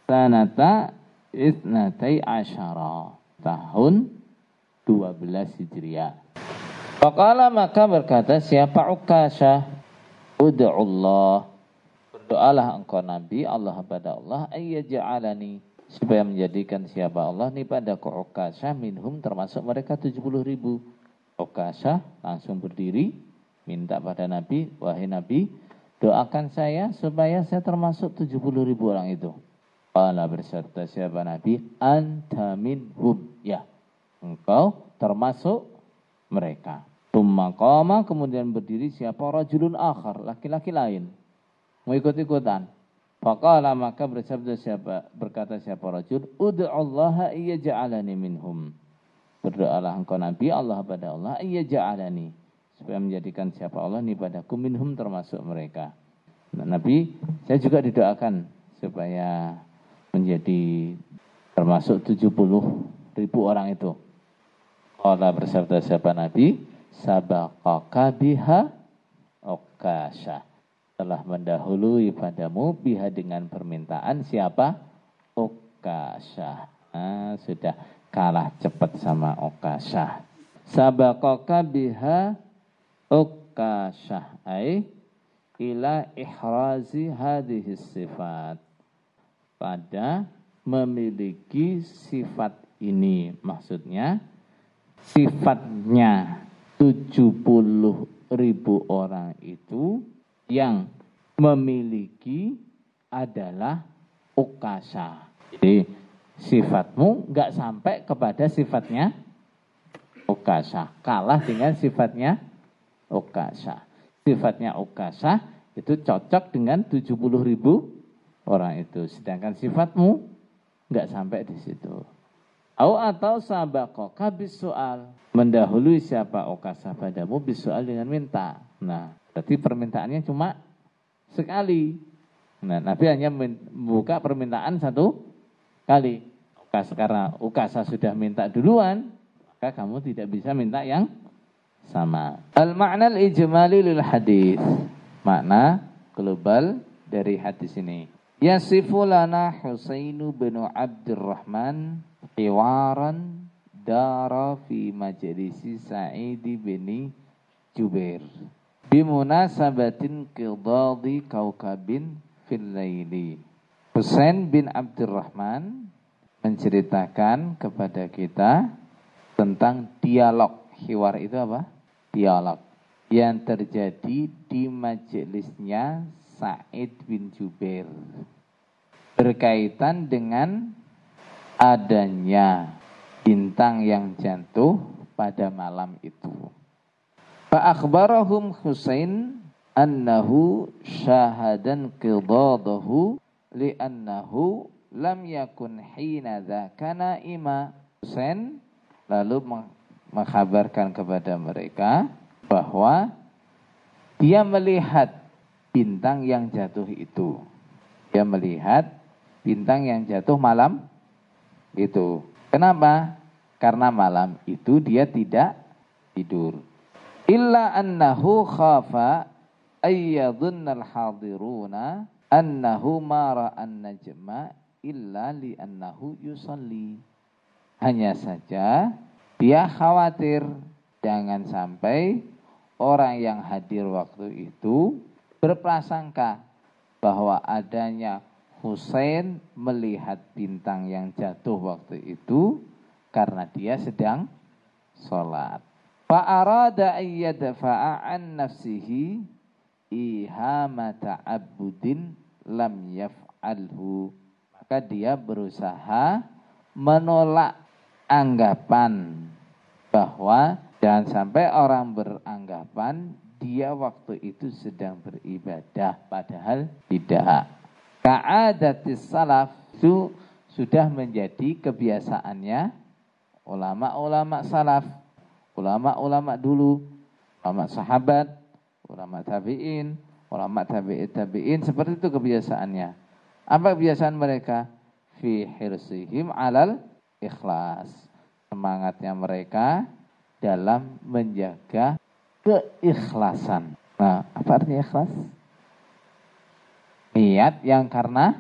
sanata isnatai asyara. Tahun 12 Hijriah. Faqala maka berkata siapa Ukasha Ud'ullah Berdoalah engkau Nabi Allah pada Allah Ayyaja'alani Supaya menjadikan siapa Allah ini pada Ukasha minhum termasuk mereka 70 ribu Ukasha langsung berdiri Minta pada Nabi Wahai Nabi Doakan saya supaya saya termasuk 70 ribu orang itu. Qala berserta siapa Nabi? Anta minhum. Ya Engkau termasuk mereka. Tumma kemudian berdiri siapa? Rajulun akhar, laki-laki lain. Mau ikut-ikutan. Faqala maka bersabda siapa berkata siapa rajul, "Ud'ullaha ja'alani minhum." Berdoalah engkau Nabi Allah pada Allah ja'alani supaya menjadikan siapa Allah ini padaku minhum termasuk mereka. Nah, Nabi, saya juga didoakan supaya menjadi termasuk 70 ribu orang itu. Allah bersabda siapa Nabi, sabaqaka biha okasha telah mendahului padamu biha dengan permintaan siapa? Okasha nah, sudah kalah cepat sama okasha sabaqaka biha okasha ai ila ihrazi hadhihi sifat pada memiliki sifat ini maksudnya sifatnya 70 ribu orang itu yang memiliki adalah ukasa. Jadi sifatmu nggak sampai kepada sifatnya ukasa. Kalah dengan sifatnya ukasa. Sifatnya ukasa itu cocok dengan 70 ribu orang itu. Sedangkan sifatmu nggak sampai di situ. Au atau sabakoka soal Mendahului siapa okasa padamu soal dengan minta. Nah, berarti permintaannya cuma sekali. Nah, Nabi hanya membuka permintaan satu kali. Karena ukasa sudah minta duluan, maka kamu tidak bisa minta yang sama. Al-ma'na al-ijmali lil hadis. Makna global dari hadis ini. Yasifu lana Husainu bin Abdurrahman Iwaran dara fi majlisi Sa'id bin Jubair bimunasabatin qidadi kaukabin fil laili Husain bin Abdurrahman menceritakan kepada kita tentang dialog. Hiwar itu apa? Dialog yang terjadi di majelisnya Sa'id bin Jubair. Berkaitan dengan adanya bintang yang jatuh pada malam itu. Fa'akhbarahum Husain annahu syahadan qidadahu li'annahu lam yakun hina dzakana ima. Husain lalu mengkabarkan kepada mereka bahwa dia melihat bintang yang jatuh itu. Dia melihat bintang yang jatuh malam itu. Kenapa? Karena malam itu dia tidak tidur. Illa annahu khafa ayyadhunnal hadiruna annahu mara an-najma illa li annahu yusalli. Hanya saja dia khawatir jangan sampai orang yang hadir waktu itu berprasangka bahwa adanya Husain melihat bintang yang jatuh waktu itu karena dia sedang sholat. Fa'arada ayyadfa'a an nafsihi ihamata abudin lam yaf'alhu. Maka dia berusaha menolak anggapan bahwa jangan sampai orang beranggapan dia waktu itu sedang beribadah padahal tidak. Ka'adatis salaf itu sudah menjadi kebiasaannya ulama-ulama salaf, ulama-ulama dulu, ulama sahabat, ulama tabi'in, ulama tabi'in tabi'in seperti itu kebiasaannya. Apa kebiasaan mereka? Fi hirsihim alal ikhlas. Semangatnya mereka dalam menjaga keikhlasan. Nah, apa artinya ikhlas? Niat yang karena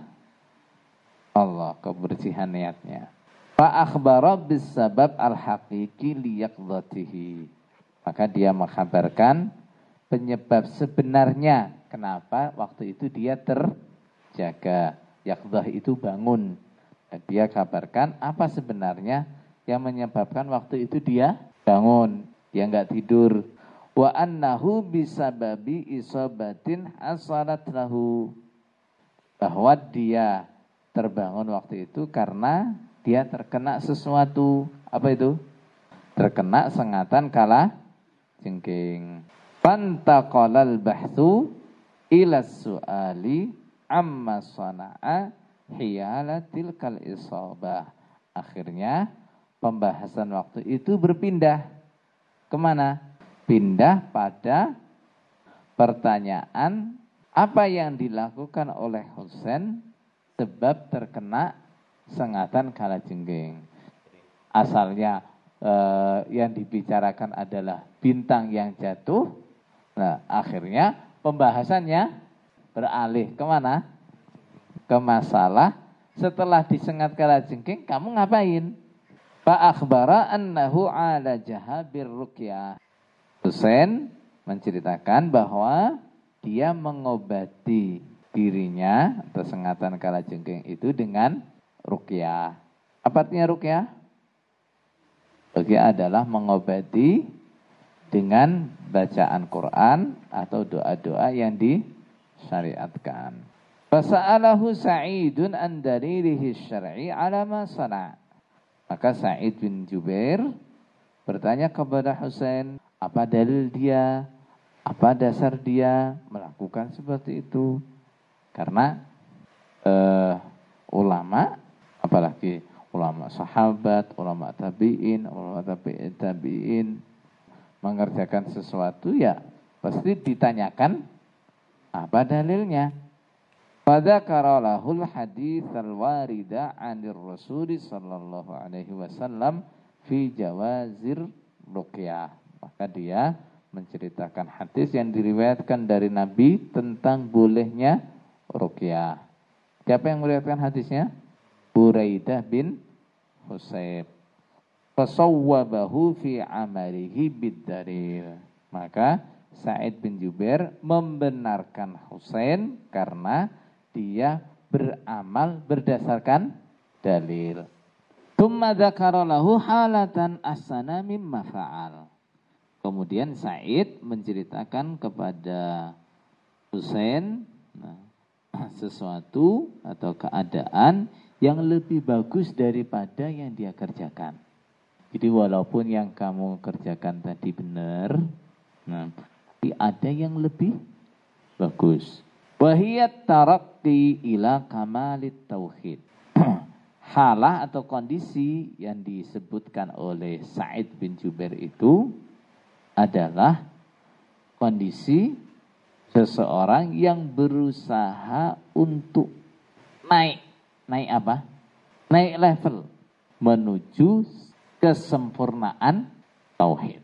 Allah, kebersihan niatnya. Fa akhbara bisabab al-haqiqi liyaqdhatihi. Maka dia mengkabarkan penyebab sebenarnya kenapa waktu itu dia terjaga. Yaqdhah itu bangun. Dan dia kabarkan apa sebenarnya yang menyebabkan waktu itu dia bangun. Dia enggak tidur. Wa annahu bisababi isabatin hasalat lahu. Bahwa dia terbangun waktu itu karena dia terkena sesuatu apa itu? Terkena sengatan kala jengking. Fantaqalal bahthu ila su'ali amma sana'a hiyalatil kal isabah. Akhirnya pembahasan waktu itu berpindah ke mana? Pindah pada pertanyaan apa yang dilakukan oleh Husain sebab terkena sengatan kala jengking. Asalnya eh, yang dibicarakan adalah bintang yang jatuh. Nah, akhirnya pembahasannya beralih ke mana? Ke masalah setelah disengat kala jengking, kamu ngapain? Pak akhbara annahu ala jahabir rukyah. Husain menceritakan bahwa dia mengobati dirinya atau sengatan kala jengking itu dengan rukyah. Apa artinya rukyah? Rukyah adalah mengobati dengan bacaan Quran atau doa-doa yang disyariatkan. Fasa'alahu Sa'idun an dalilihi syar'i ala ma sana. Maka Sa'id bin Jubair bertanya kepada Husain, apa dalil dia, apa dasar dia melakukan seperti itu? Karena uh, ulama apalagi ulama sahabat, ulama tabi'in, ulama tabi'in, tabi'in mengerjakan sesuatu ya pasti ditanyakan apa dalilnya. Pada karolahul hadis anir Rasul sallallahu alaihi wasallam fi jawazir ruqyah. Maka dia menceritakan hadis yang diriwayatkan dari Nabi tentang bolehnya ruqyah. Siapa yang meriwayatkan hadisnya? Buraidah bin Husayb. Fasawwabahu fi amalihi bid-dalil. Maka Sa'id bin Jubair membenarkan Husain karena dia beramal berdasarkan dalil. Tumma dzakara lahu halatan asana mimma fa'al. Kemudian Said menceritakan kepada Husain nah, sesuatu atau keadaan yang lebih bagus daripada yang dia kerjakan. Jadi walaupun yang kamu kerjakan tadi benar, nah, tapi ada yang lebih bagus. Wahiyat tarakki ila kamalit tauhid. Halah atau kondisi yang disebutkan oleh Said bin Jubair itu adalah kondisi seseorang yang berusaha untuk naik. Naik apa? Naik level menuju kesempurnaan tauhid.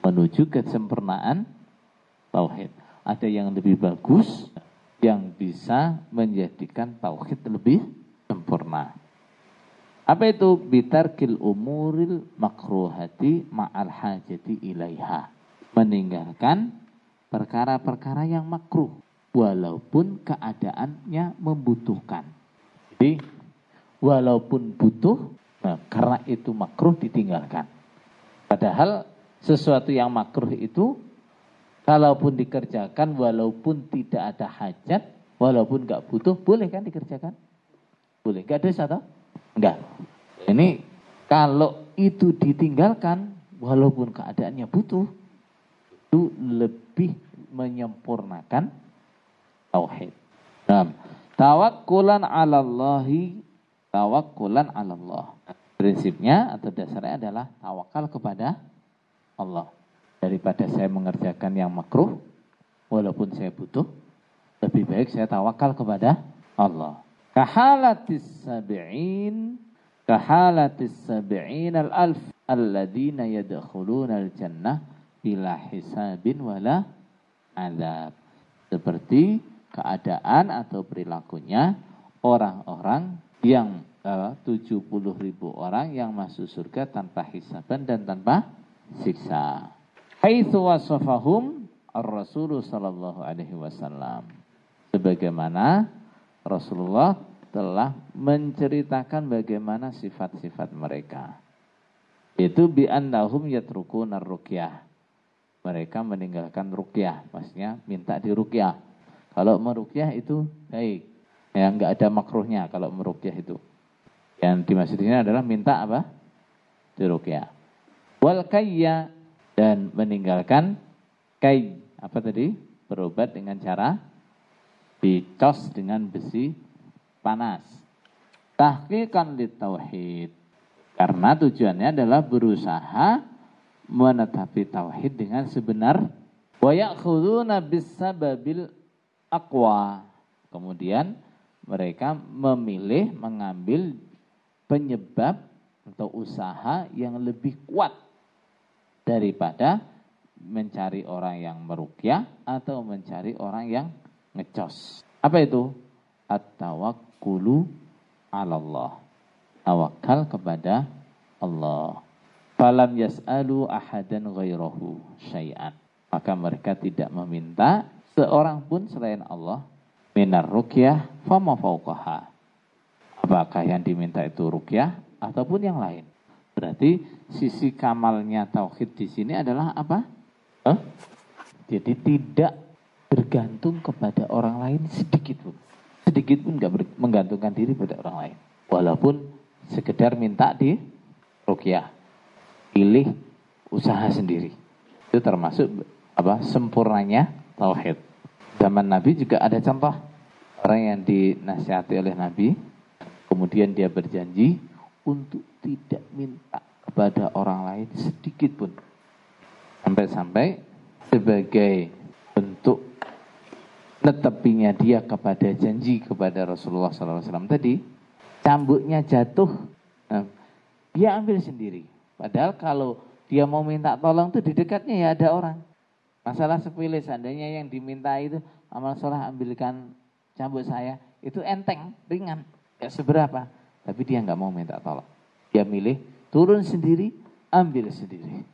Menuju kesempurnaan tauhid. Ada yang lebih bagus yang bisa menjadikan tauhid lebih sempurna. Apa itu bitarkil umuril makruhati ma'al hajati ilaiha. Meninggalkan perkara-perkara yang makruh walaupun keadaannya membutuhkan. Jadi walaupun butuh Nah, karena itu makruh ditinggalkan. Padahal sesuatu yang makruh itu kalaupun dikerjakan walaupun tidak ada hajat, walaupun nggak butuh, boleh kan dikerjakan? Boleh. Gak dosa atau? Enggak. Ini kalau itu ditinggalkan walaupun keadaannya butuh, itu lebih menyempurnakan tauhid. Nah, tawakkulan 'ala tawakkulan 'ala Allah. Prinsipnya atau dasarnya adalah tawakal kepada Allah. Daripada saya mengerjakan yang makruh, walaupun saya butuh, lebih baik saya tawakal kepada Allah. Kahalatis sabi'in, kahalatis sabi'in al-alf, alladina yadkhuluna al-jannah bila hisabin wala azab. Seperti keadaan atau perilakunya orang-orang yang uh, 70 ribu orang yang masuk surga tanpa hisaban dan tanpa siksa. Haitsu wasafahum ar-Rasul sallallahu alaihi wasallam. Sebagaimana Rasulullah telah menceritakan bagaimana sifat-sifat mereka. Itu bi annahum yatrukuna ruqyah. Mereka meninggalkan ruqyah, maksudnya minta di ruqyah. Kalau meruqyah itu baik, Ya, nggak ada makruhnya kalau merukyah itu. Yang dimaksud ini adalah minta apa? Dirukyah. Wal dan meninggalkan kai apa tadi? Berobat dengan cara dicos dengan besi panas. Tahqiqan tauhid. Karena tujuannya adalah berusaha menetapi tauhid dengan sebenar wa ya'khuduna bisababil aqwa. Kemudian mereka memilih mengambil penyebab atau usaha yang lebih kuat daripada mencari orang yang merukyah atau mencari orang yang ngecos. Apa itu? At-tawakkulu Allah. Tawakal kepada Allah. Falam yas'alu ahadan ghairahu syai'an. Maka mereka tidak meminta seorang pun selain Allah minar rukyah fama fauqaha. Apakah yang diminta itu rukyah ataupun yang lain? Berarti sisi kamalnya tauhid di sini adalah apa? Huh? Jadi tidak bergantung kepada orang lain sedikit pun. Sedikit pun nggak menggantungkan diri pada orang lain. Walaupun sekedar minta di rukyah. Pilih usaha sendiri. Itu termasuk apa? Sempurnanya tauhid. Zaman Nabi juga ada contoh orang yang dinasihati oleh Nabi, kemudian dia berjanji untuk tidak minta kepada orang lain sedikit pun. Sampai-sampai sebagai bentuk netepinya dia kepada janji kepada Rasulullah SAW tadi, cambuknya jatuh, nah, dia ambil sendiri. Padahal kalau dia mau minta tolong tuh di dekatnya ya ada orang. Masalah sepilih seandainya yang diminta itu amal soleh ambilkan cambuk saya itu enteng, ringan, ya seberapa. Tapi dia nggak mau minta tolong. Dia milih turun sendiri, ambil sendiri.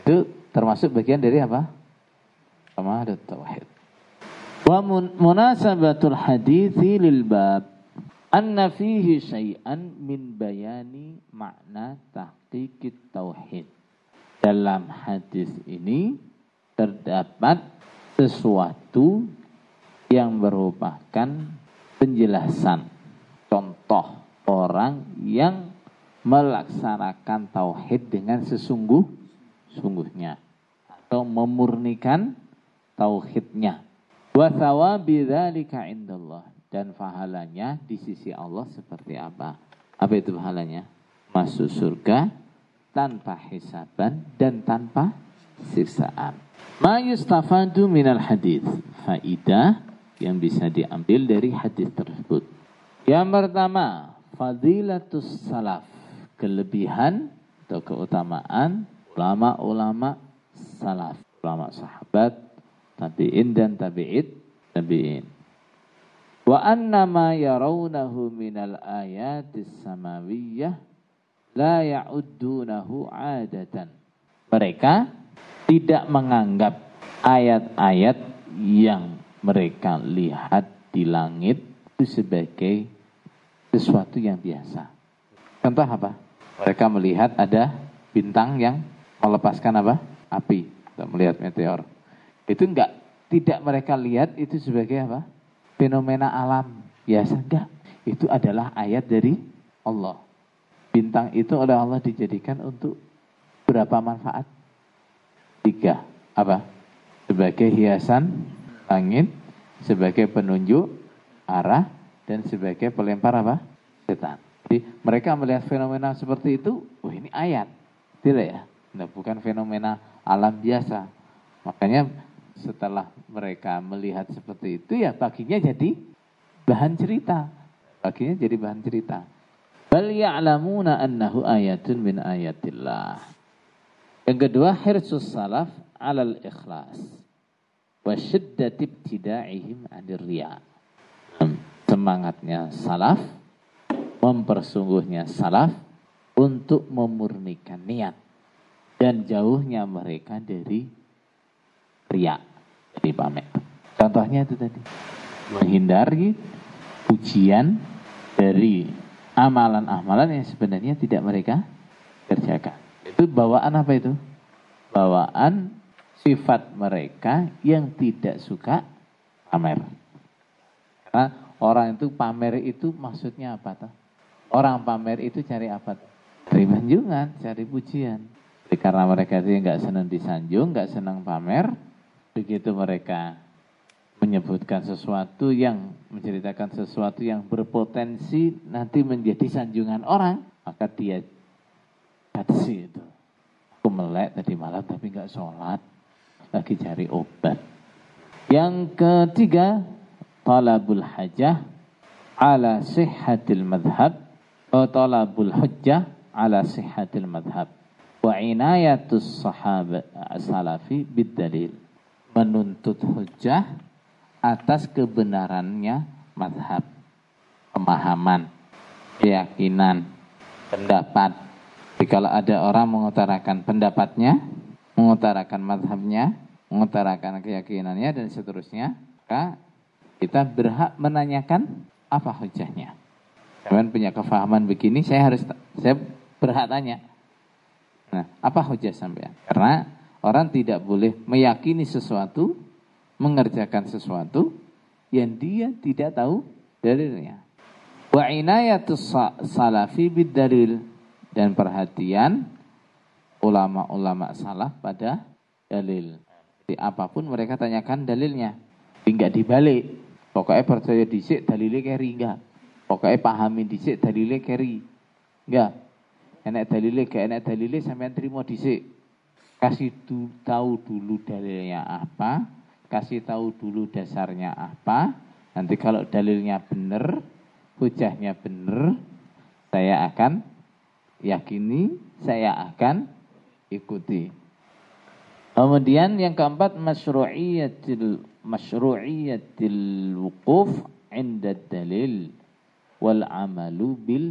Itu termasuk bagian dari apa? Ramadan tauhid. Wa munasabatul hadithi lil bab anna fihi syai'an min bayani makna tahqiqit tauhid. Dalam hadis ini terdapat sesuatu yang merupakan penjelasan contoh orang yang melaksanakan tauhid dengan sesungguh sungguhnya atau memurnikan tauhidnya. Wa thawabi dzalika indallah dan pahalanya di sisi Allah seperti apa? Apa itu pahalanya? Masuk surga tanpa hisaban dan tanpa siksaan. Ma yustafadu minal hadis. Faidah yang bisa diambil dari hadis tersebut. Yang pertama, fadilatus salaf. Kelebihan atau keutamaan ulama-ulama salaf. Ulama sahabat, tabi'in dan tabi'id, tabi'in. Wa anna ma yarawnahu minal ayatis samawiyah la ya'uddunahu adatan. Mereka tidak menganggap ayat-ayat yang mereka lihat di langit itu sebagai sesuatu yang biasa. Contoh apa? Mereka melihat ada bintang yang melepaskan apa? Api. Atau melihat meteor. Itu enggak, tidak mereka lihat itu sebagai apa? fenomena alam biasa enggak. Itu adalah ayat dari Allah. Bintang itu oleh Allah dijadikan untuk berapa manfaat? Tiga. Apa? Sebagai hiasan langit, sebagai penunjuk arah, dan sebagai pelempar apa? Setan. Jadi mereka melihat fenomena seperti itu, wah ini ayat. Tidak ya? Nah, bukan fenomena alam biasa. Makanya setelah mereka melihat seperti itu ya baginya jadi bahan cerita. Baginya jadi bahan cerita. Bal ya'lamuna annahu ayatun min ayatillah. Yang kedua hirsus salaf alal ikhlas. Wa syiddat ibtida'ihim anir riya. Semangatnya salaf, mempersungguhnya salaf untuk memurnikan niat dan jauhnya mereka dari riak jadi pamer. Contohnya itu tadi menghindari pujian dari amalan-amalan yang sebenarnya tidak mereka kerjakan. Itu bawaan apa itu? Bawaan sifat mereka yang tidak suka pamer. Karena orang itu pamer itu maksudnya apa tuh? Orang pamer itu cari apa? Cari banjungan, cari pujian. Karena mereka itu nggak senang disanjung, nggak senang pamer, begitu mereka menyebutkan sesuatu yang menceritakan sesuatu yang berpotensi nanti menjadi sanjungan orang, maka dia katsi itu. Aku melek tadi malam tapi nggak sholat, lagi cari obat. Yang ketiga, talabul hajah ala sihhatil madhab talabul hujjah ala sihhatil madhab wa inayatus sahabat salafi bid dalil menuntut hujah atas kebenarannya madhab, pemahaman, keyakinan, pendapat. Jadi kalau ada orang mengutarakan pendapatnya, mengutarakan madhabnya, mengutarakan keyakinannya dan seterusnya, maka kita berhak menanyakan apa hujahnya. Kalian punya kefahaman begini, saya harus saya berhak tanya. Nah, apa hujah sampean? Karena Orang tidak boleh meyakini sesuatu, mengerjakan sesuatu yang dia tidak tahu dalilnya. Wa inayatus salafi bid dalil dan perhatian ulama-ulama salaf pada dalil. Jadi apa pun mereka tanyakan dalilnya. Enggak dibalik. Pokoknya percaya dhisik dalilnya keri enggak. Pokoknya pahami dhisik dalilnya keri. Enggak. Enak dalilnya, gak enak dalilnya sampean terima dhisik kasih du, tahu dulu dalilnya apa, kasih tahu dulu dasarnya apa. Nanti kalau dalilnya benar, hujahnya benar, saya akan yakini, saya akan ikuti. Kemudian yang keempat masyru'iyatil masyru'iyatil wuquf inda dalil wal amalu bil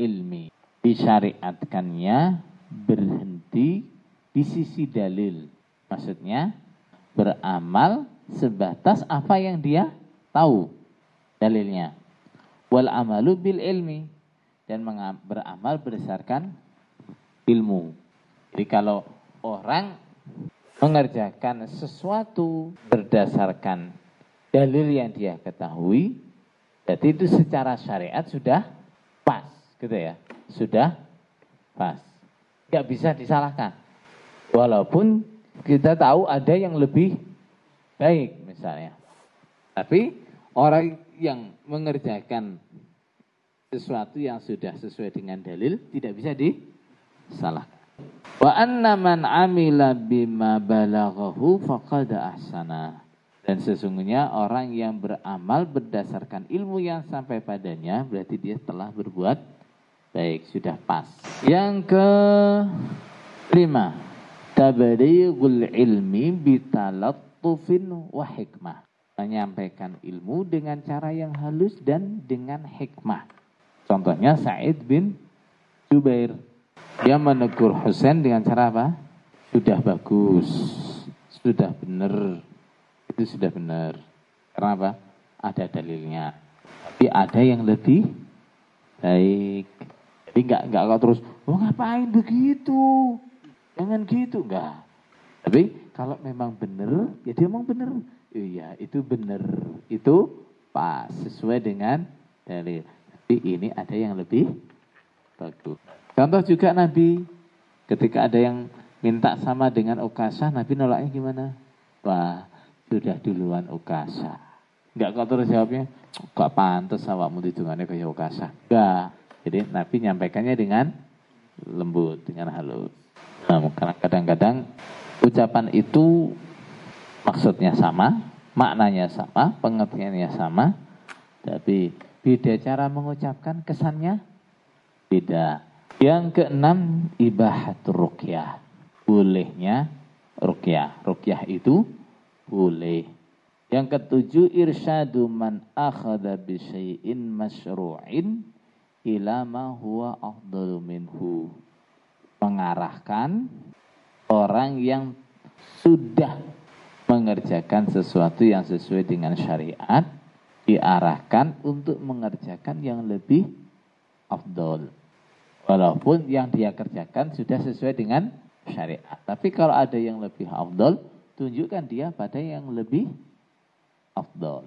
ilmi. Disyariatkannya berhenti di sisi dalil. Maksudnya beramal sebatas apa yang dia tahu dalilnya. Wal amalu bil ilmi dan beramal berdasarkan ilmu. Jadi kalau orang mengerjakan sesuatu berdasarkan dalil yang dia ketahui, jadi itu secara syariat sudah pas, gitu ya. Sudah pas. Tidak bisa disalahkan. Walaupun kita tahu ada yang lebih baik misalnya. Tapi orang yang mengerjakan sesuatu yang sudah sesuai dengan dalil tidak bisa disalahkan. Wa anna man amila bima balaghahu faqad ahsana. Dan sesungguhnya orang yang beramal berdasarkan ilmu yang sampai padanya berarti dia telah berbuat baik, sudah pas. Yang ke lima, tabadighul ilmi bitalattufin wa hikmah. Menyampaikan ilmu dengan cara yang halus dan dengan hikmah. Contohnya Said bin Jubair. Dia menegur Husain dengan cara apa? Sudah bagus, sudah benar, itu sudah benar. Karena apa? Ada dalilnya. Tapi ada yang lebih baik. Jadi nggak nggak kau terus, oh ngapain begitu? Jangan gitu, enggak. Tapi kalau memang benar, ya dia memang benar. Iya, itu benar. Itu pas sesuai dengan dalil. Tapi ini ada yang lebih bagus. Contoh juga Nabi ketika ada yang minta sama dengan Ukasah, Nabi nolaknya gimana? Wah, sudah duluan Ukasah. Enggak kok terus jawabnya, gak pantas awakmu hitungannya kayak Ukasah. Enggak. Jadi Nabi nyampaikannya dengan lembut, dengan halus. Nah, karena kadang-kadang ucapan itu maksudnya sama, maknanya sama, pengertiannya sama, tapi Beda cara mengucapkan kesannya beda. Yang keenam ibahat rukyah. Bolehnya rukyah. Rukyah itu boleh. Yang ketujuh irsyadu man akhadha bisyai'in masyru'in ila ma huwa afdalu minhu. Mengarahkan orang yang sudah mengerjakan sesuatu yang sesuai dengan syariat diarahkan untuk mengerjakan yang lebih afdol. Walaupun yang dia kerjakan sudah sesuai dengan syariat. Tapi kalau ada yang lebih afdol, tunjukkan dia pada yang lebih afdol.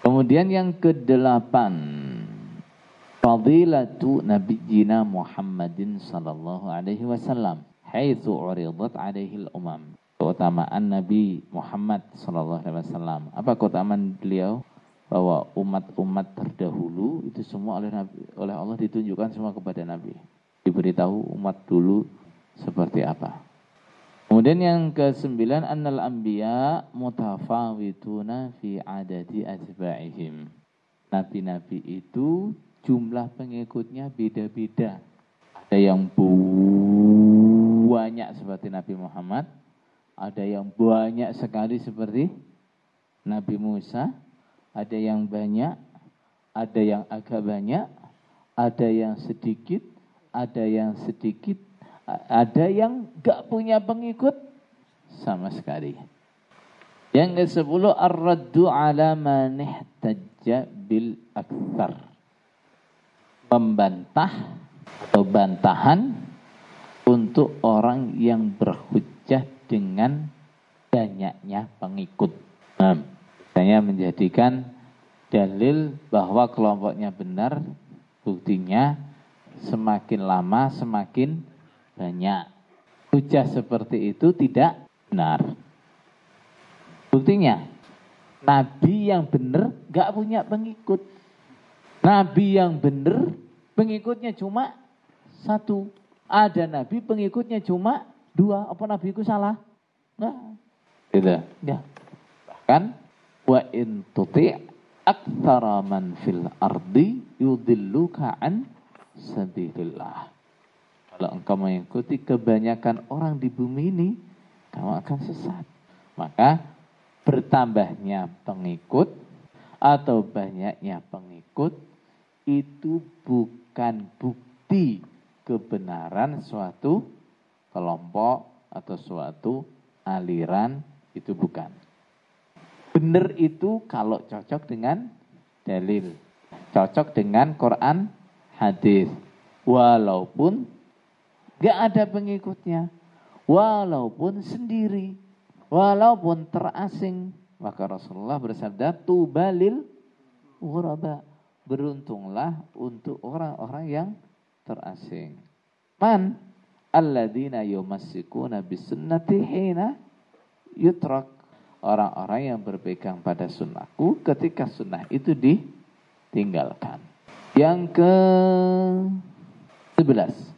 Kemudian yang kedelapan, fadilatu nabiyina Muhammadin sallallahu alaihi wasallam haitsu uridat alaihi al-umam. Keutamaan Nabi Muhammad sallallahu alaihi wasallam. Apa keutamaan beliau? bahwa umat-umat terdahulu itu semua oleh Nabi, oleh Allah ditunjukkan semua kepada Nabi. Diberitahu umat dulu seperti apa. Kemudian yang kesembilan annal anbiya mutafawituna fi adadi ajba'ihim. Nabi-nabi itu jumlah pengikutnya beda-beda. Ada yang banyak seperti Nabi Muhammad, ada yang banyak sekali seperti Nabi Musa, ada yang banyak, ada yang agak banyak, ada yang sedikit, ada yang sedikit, ada yang gak punya pengikut sama sekali. Yang ke sepuluh ar-raddu ala man bil akthar. Membantah atau bantahan untuk orang yang berhujjah dengan banyaknya pengikut. Nah, saya menjadikan dalil bahwa kelompoknya benar, buktinya semakin lama semakin banyak. Hujah seperti itu tidak benar. Buktinya, Nabi yang benar gak punya pengikut. Nabi yang benar pengikutnya cuma satu. Ada Nabi pengikutnya cuma dua. Apa Nabi itu salah? Enggak. Gitu. Ya. Bahkan wa in tuti' aktsara man fil ardi yudilluka an. Kalau engkau mengikuti kebanyakan orang di bumi ini, kamu akan sesat. Maka bertambahnya pengikut atau banyaknya pengikut itu bukan bukti kebenaran suatu kelompok atau suatu aliran itu bukan. Benar itu kalau cocok dengan dalil. Cocok dengan Quran, hadis. Walaupun gak ada pengikutnya. Walaupun sendiri. Walaupun terasing. Maka Rasulullah bersabda, Tubalil ghuraba. Beruntunglah untuk orang-orang yang terasing. Man alladzina yumassikuna bisunnati hina yutrak. Orang-orang yang berpegang pada sunnahku ketika sunnah itu ditinggalkan. Yang ke sebelas.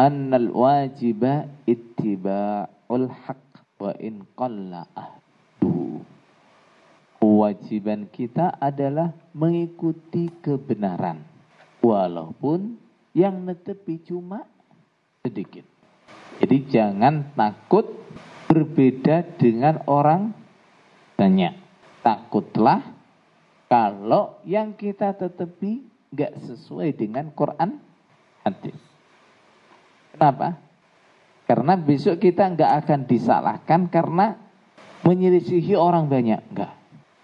Annal wajiba ittiba'ul haq wa in qalla ahdu. Kewajiban kita adalah mengikuti kebenaran. Walaupun yang netepi cuma sedikit. Jadi jangan takut berbeda dengan orang banyak. Takutlah kalau yang kita tetepi nggak sesuai dengan Quran hadis. Kenapa? Karena besok kita nggak akan disalahkan karena menyelisihi orang banyak. Enggak.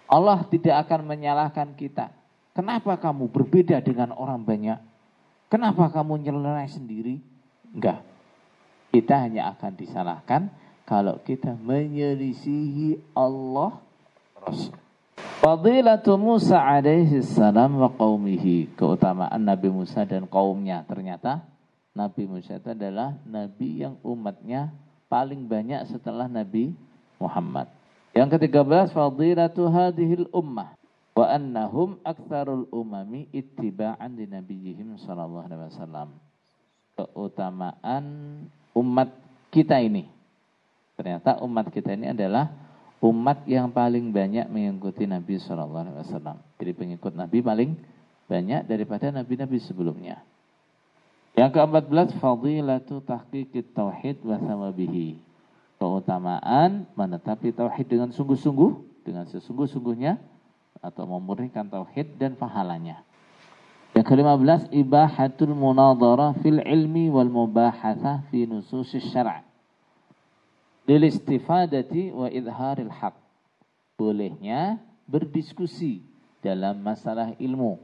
Allah tidak akan menyalahkan kita. Kenapa kamu berbeda dengan orang banyak? Kenapa kamu nyeleneh sendiri? Enggak. Kita hanya akan disalahkan kalau kita menyelisihi Allah Rasul. Fadilatu Musa alaihi salam wa qaumihi. Keutamaan Nabi Musa dan kaumnya. Ternyata Nabi Musa itu adalah Nabi yang umatnya paling banyak setelah Nabi Muhammad. Yang ke-13 fadilatu hadhil ummah wa annahum aktsarul umami ittiba'an di nabiyihim sallallahu alaihi wasallam. Keutamaan umat kita ini. Ternyata umat kita ini adalah umat yang paling banyak mengikuti Nabi sallallahu alaihi wasallam. Jadi pengikut Nabi paling banyak daripada nabi-nabi sebelumnya. Yang ke-14 fadilatu tahqiqit tauhid wa thawabihi. Keutamaan menetapi tauhid dengan sungguh-sungguh, dengan sesungguh-sungguhnya atau memurnikan tauhid dan pahalanya. Yang kelima belas ibahatul munadharah fil ilmi wal mubahathah fi nususis syara' lil istifadati wa idharil haq. Bolehnya berdiskusi dalam masalah ilmu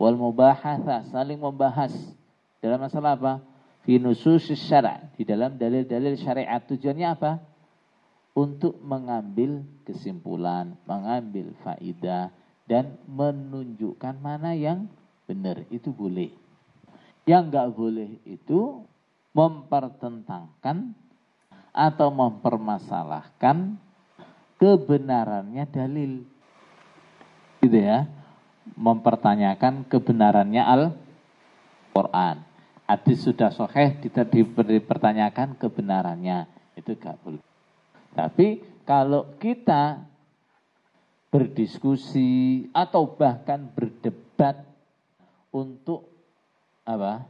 wal mubahathah saling membahas dalam masalah apa? Fi nususis syara' di dalam dalil-dalil syariat tujuannya apa? untuk mengambil kesimpulan, mengambil faidah dan menunjukkan mana yang benar itu boleh. Yang enggak boleh itu mempertentangkan atau mempermasalahkan kebenarannya dalil. Gitu ya. Mempertanyakan kebenarannya Al-Quran. Hadis sudah sahih dipertanyakan kebenarannya. Itu enggak boleh. Tapi kalau kita berdiskusi atau bahkan berdebat untuk apa?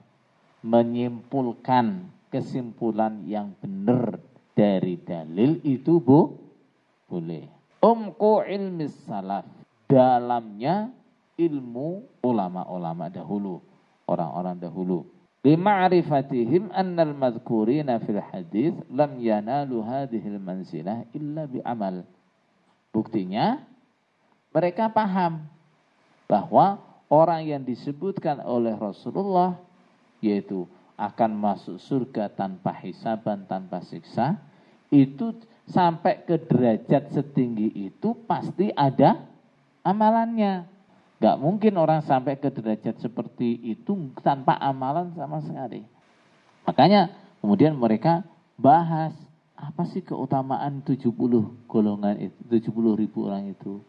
menyimpulkan kesimpulan yang benar dari dalil itu bu boleh. Umku ilmi salaf dalamnya ilmu ulama-ulama dahulu, orang-orang dahulu bima'rifatihim annal madhkurina fil hadis lam yanalu hadhil manzilah illa bi'amal. Buktinya mereka paham bahwa orang yang disebutkan oleh Rasulullah yaitu akan masuk surga tanpa hisaban, tanpa siksa, itu sampai ke derajat setinggi itu pasti ada amalannya. Gak mungkin orang sampai ke derajat seperti itu tanpa amalan sama sekali. Makanya kemudian mereka bahas apa sih keutamaan 70 golongan itu, 70 ribu orang itu.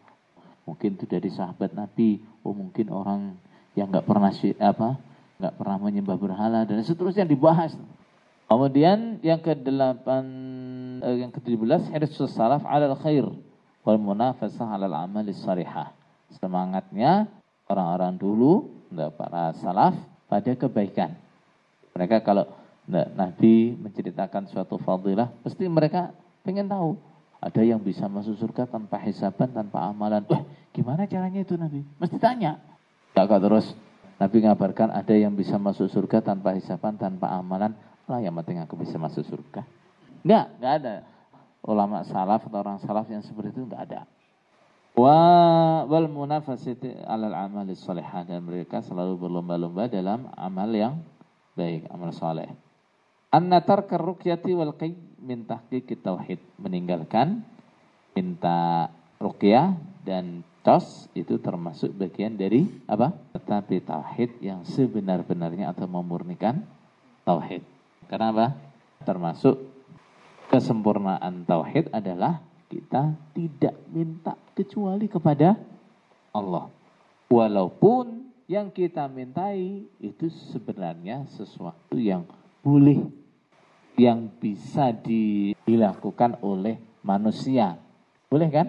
Mungkin itu dari sahabat Nabi, oh mungkin orang yang nggak pernah apa, nggak pernah menyembah berhala dan seterusnya dibahas. Kemudian yang ke-8 eh, yang ke-17 hirsus salaf 'alal khair wal munafasah 'alal amali salihah semangatnya orang-orang dulu, para salaf pada kebaikan. Mereka kalau Nabi menceritakan suatu fadilah, pasti mereka pengen tahu. Ada yang bisa masuk surga tanpa hisaban, tanpa amalan. Wah, gimana caranya itu Nabi? Mesti tanya. Gak terus Nabi ngabarkan ada yang bisa masuk surga tanpa hisaban, tanpa amalan. Lah yang penting aku bisa masuk surga. Enggak, enggak ada. ulama salaf atau orang salaf yang seperti itu enggak ada. Wa wal munafasati alal amali salihah dan mereka selalu berlomba-lomba dalam amal yang baik, amal saleh. Anna tarka ruqyati wal qay min tahqiqi tauhid, meninggalkan minta ruqyah dan tos itu termasuk bagian dari apa? Tetapi tauhid yang sebenar-benarnya atau memurnikan tauhid. Karena apa? Termasuk kesempurnaan tauhid adalah kita tidak minta kecuali kepada Allah. Walaupun yang kita mintai itu sebenarnya sesuatu yang boleh, yang bisa dilakukan oleh manusia. Boleh kan?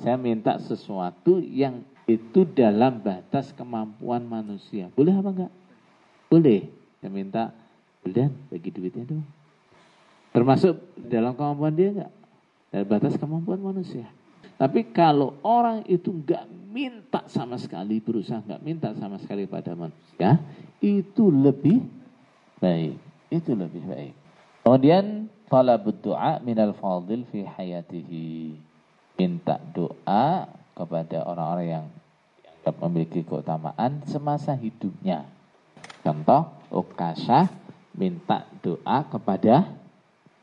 Saya minta sesuatu yang itu dalam batas kemampuan manusia. Boleh apa enggak? Boleh. Saya minta, dan bagi duitnya dong. Termasuk dalam kemampuan dia enggak? Dari batas kemampuan manusia. Tapi kalau orang itu nggak minta sama sekali, berusaha nggak minta sama sekali pada manusia, itu lebih baik. Itu lebih baik. Kemudian talabud doa minal fadil fi hayatihi. Minta doa kepada orang-orang yang yang memiliki keutamaan semasa hidupnya. Contoh, Ukasha minta doa kepada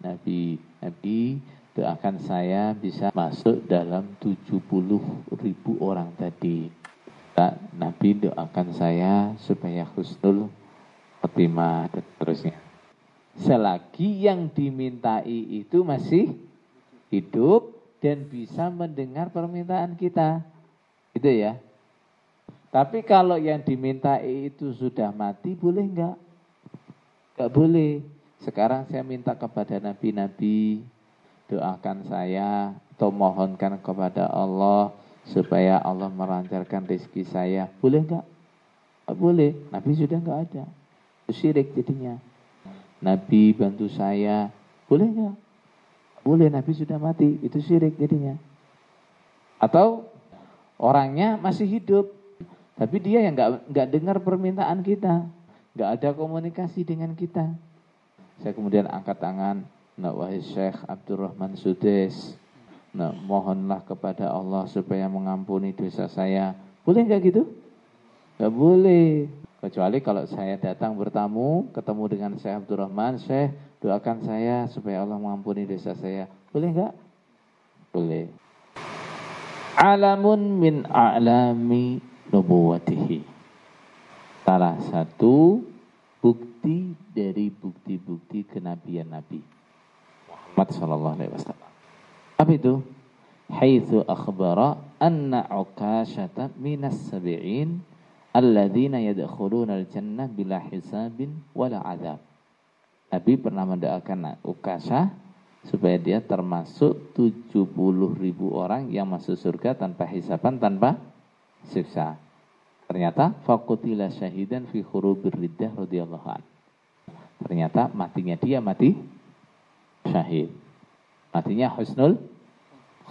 Nabi Nabi doakan saya bisa masuk dalam 70 ribu orang tadi. Nabi doakan saya supaya khusnul khotimah dan terusnya. Selagi yang dimintai itu masih hidup dan bisa mendengar permintaan kita. Itu ya. Tapi kalau yang dimintai itu sudah mati, boleh enggak? Enggak boleh. Sekarang saya minta kepada nabi-nabi, doakan saya atau mohonkan kepada Allah supaya Allah melancarkan rezeki saya. Boleh enggak? Boleh. Nabi sudah enggak ada. Syirik jadinya. Nabi bantu saya. Boleh enggak? Boleh. Nabi sudah mati. Itu syirik jadinya. Atau orangnya masih hidup. Tapi dia yang enggak, enggak dengar permintaan kita. Enggak ada komunikasi dengan kita. Saya kemudian angkat tangan. Nah, wahai Syekh Abdurrahman Sudes, nah, mohonlah kepada Allah supaya mengampuni dosa saya. Boleh nggak gitu? Nggak boleh. Kecuali kalau saya datang bertamu, ketemu dengan Syekh Abdurrahman, Syekh doakan saya supaya Allah mengampuni dosa saya. Boleh nggak? Boleh. Alamun min a'lami nubuwatihi. Salah satu bukti dari bukti-bukti kenabian Nabi. Muhammad sallallahu alaihi wasallam. Apa itu? Haitsu akhbara anna Uqashata minas sabi'in alladzina yadkhuluna al-jannah bila hisabin wala azab. Nabi pernah mendoakan Ukasha supaya dia termasuk 70 ribu orang yang masuk surga tanpa hisaban, tanpa siksa. Ternyata fakutila syahidan fi khurubir riddah radhiyallahu an. Ternyata matinya dia mati syahid. Artinya husnul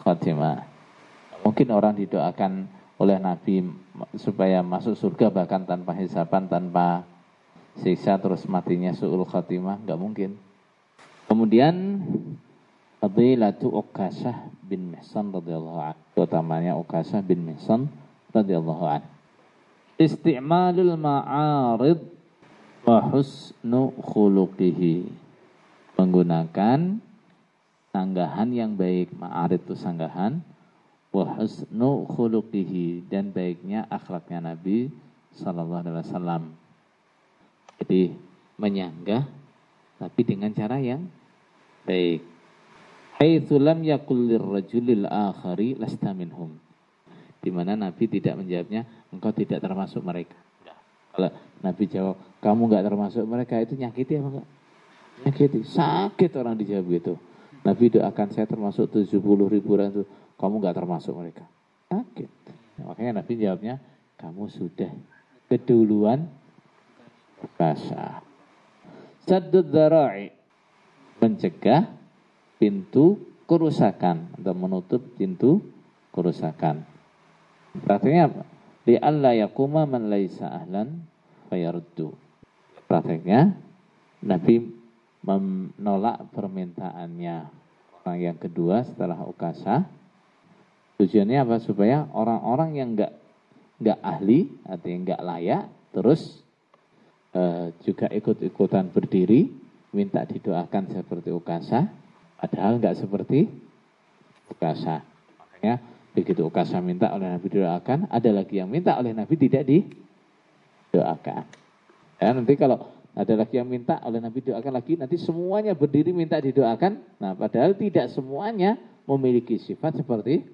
khatimah. Mungkin orang didoakan oleh Nabi supaya masuk surga bahkan tanpa hisaban, tanpa siksa terus matinya su'ul khatimah, enggak mungkin. Kemudian Fadilatu Uqasah bin Mihsan radhiyallahu anhu. Utamanya Uqasah bin Mihsan radhiyallahu anhu. Isti'malul ma'arid wa husnu khuluqihi menggunakan sanggahan yang baik ma'arid itu sanggahan wa husnu khuluqihi dan baiknya akhlaknya Nabi sallallahu alaihi wasallam. Jadi menyanggah tapi dengan cara yang baik. Haitsu lam yakul lirrajulil akhari lasta minhum. Di mana Nabi tidak menjawabnya engkau tidak termasuk mereka. Kalau Nabi jawab kamu enggak termasuk mereka itu nyakiti apa enggak Sakit, sakit orang dijawab gitu. Nabi doakan saya termasuk 70 ribu orang itu. Kamu nggak termasuk mereka. Sakit. makanya Nabi jawabnya, kamu sudah keduluan basah. Saddud dhara'i. Mencegah pintu kerusakan. Atau menutup pintu kerusakan. Prakteknya apa? Li'alla yakuma man laisa ahlan fayaruddu. Prakteknya Nabi menolak permintaannya Orang yang kedua setelah ukasa. Tujuannya apa? Supaya orang-orang yang enggak enggak ahli, artinya enggak layak, terus uh, juga ikut-ikutan berdiri, minta didoakan seperti ukasa, padahal enggak seperti ukasa. Makanya begitu ukasa minta oleh Nabi didoakan, ada lagi yang minta oleh Nabi tidak didoakan. Ya, nanti kalau ada lagi yang minta oleh Nabi doakan lagi, nanti semuanya berdiri minta didoakan. Nah, padahal tidak semuanya memiliki sifat seperti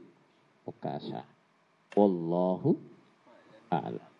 ukasa. Wallahu a'lam.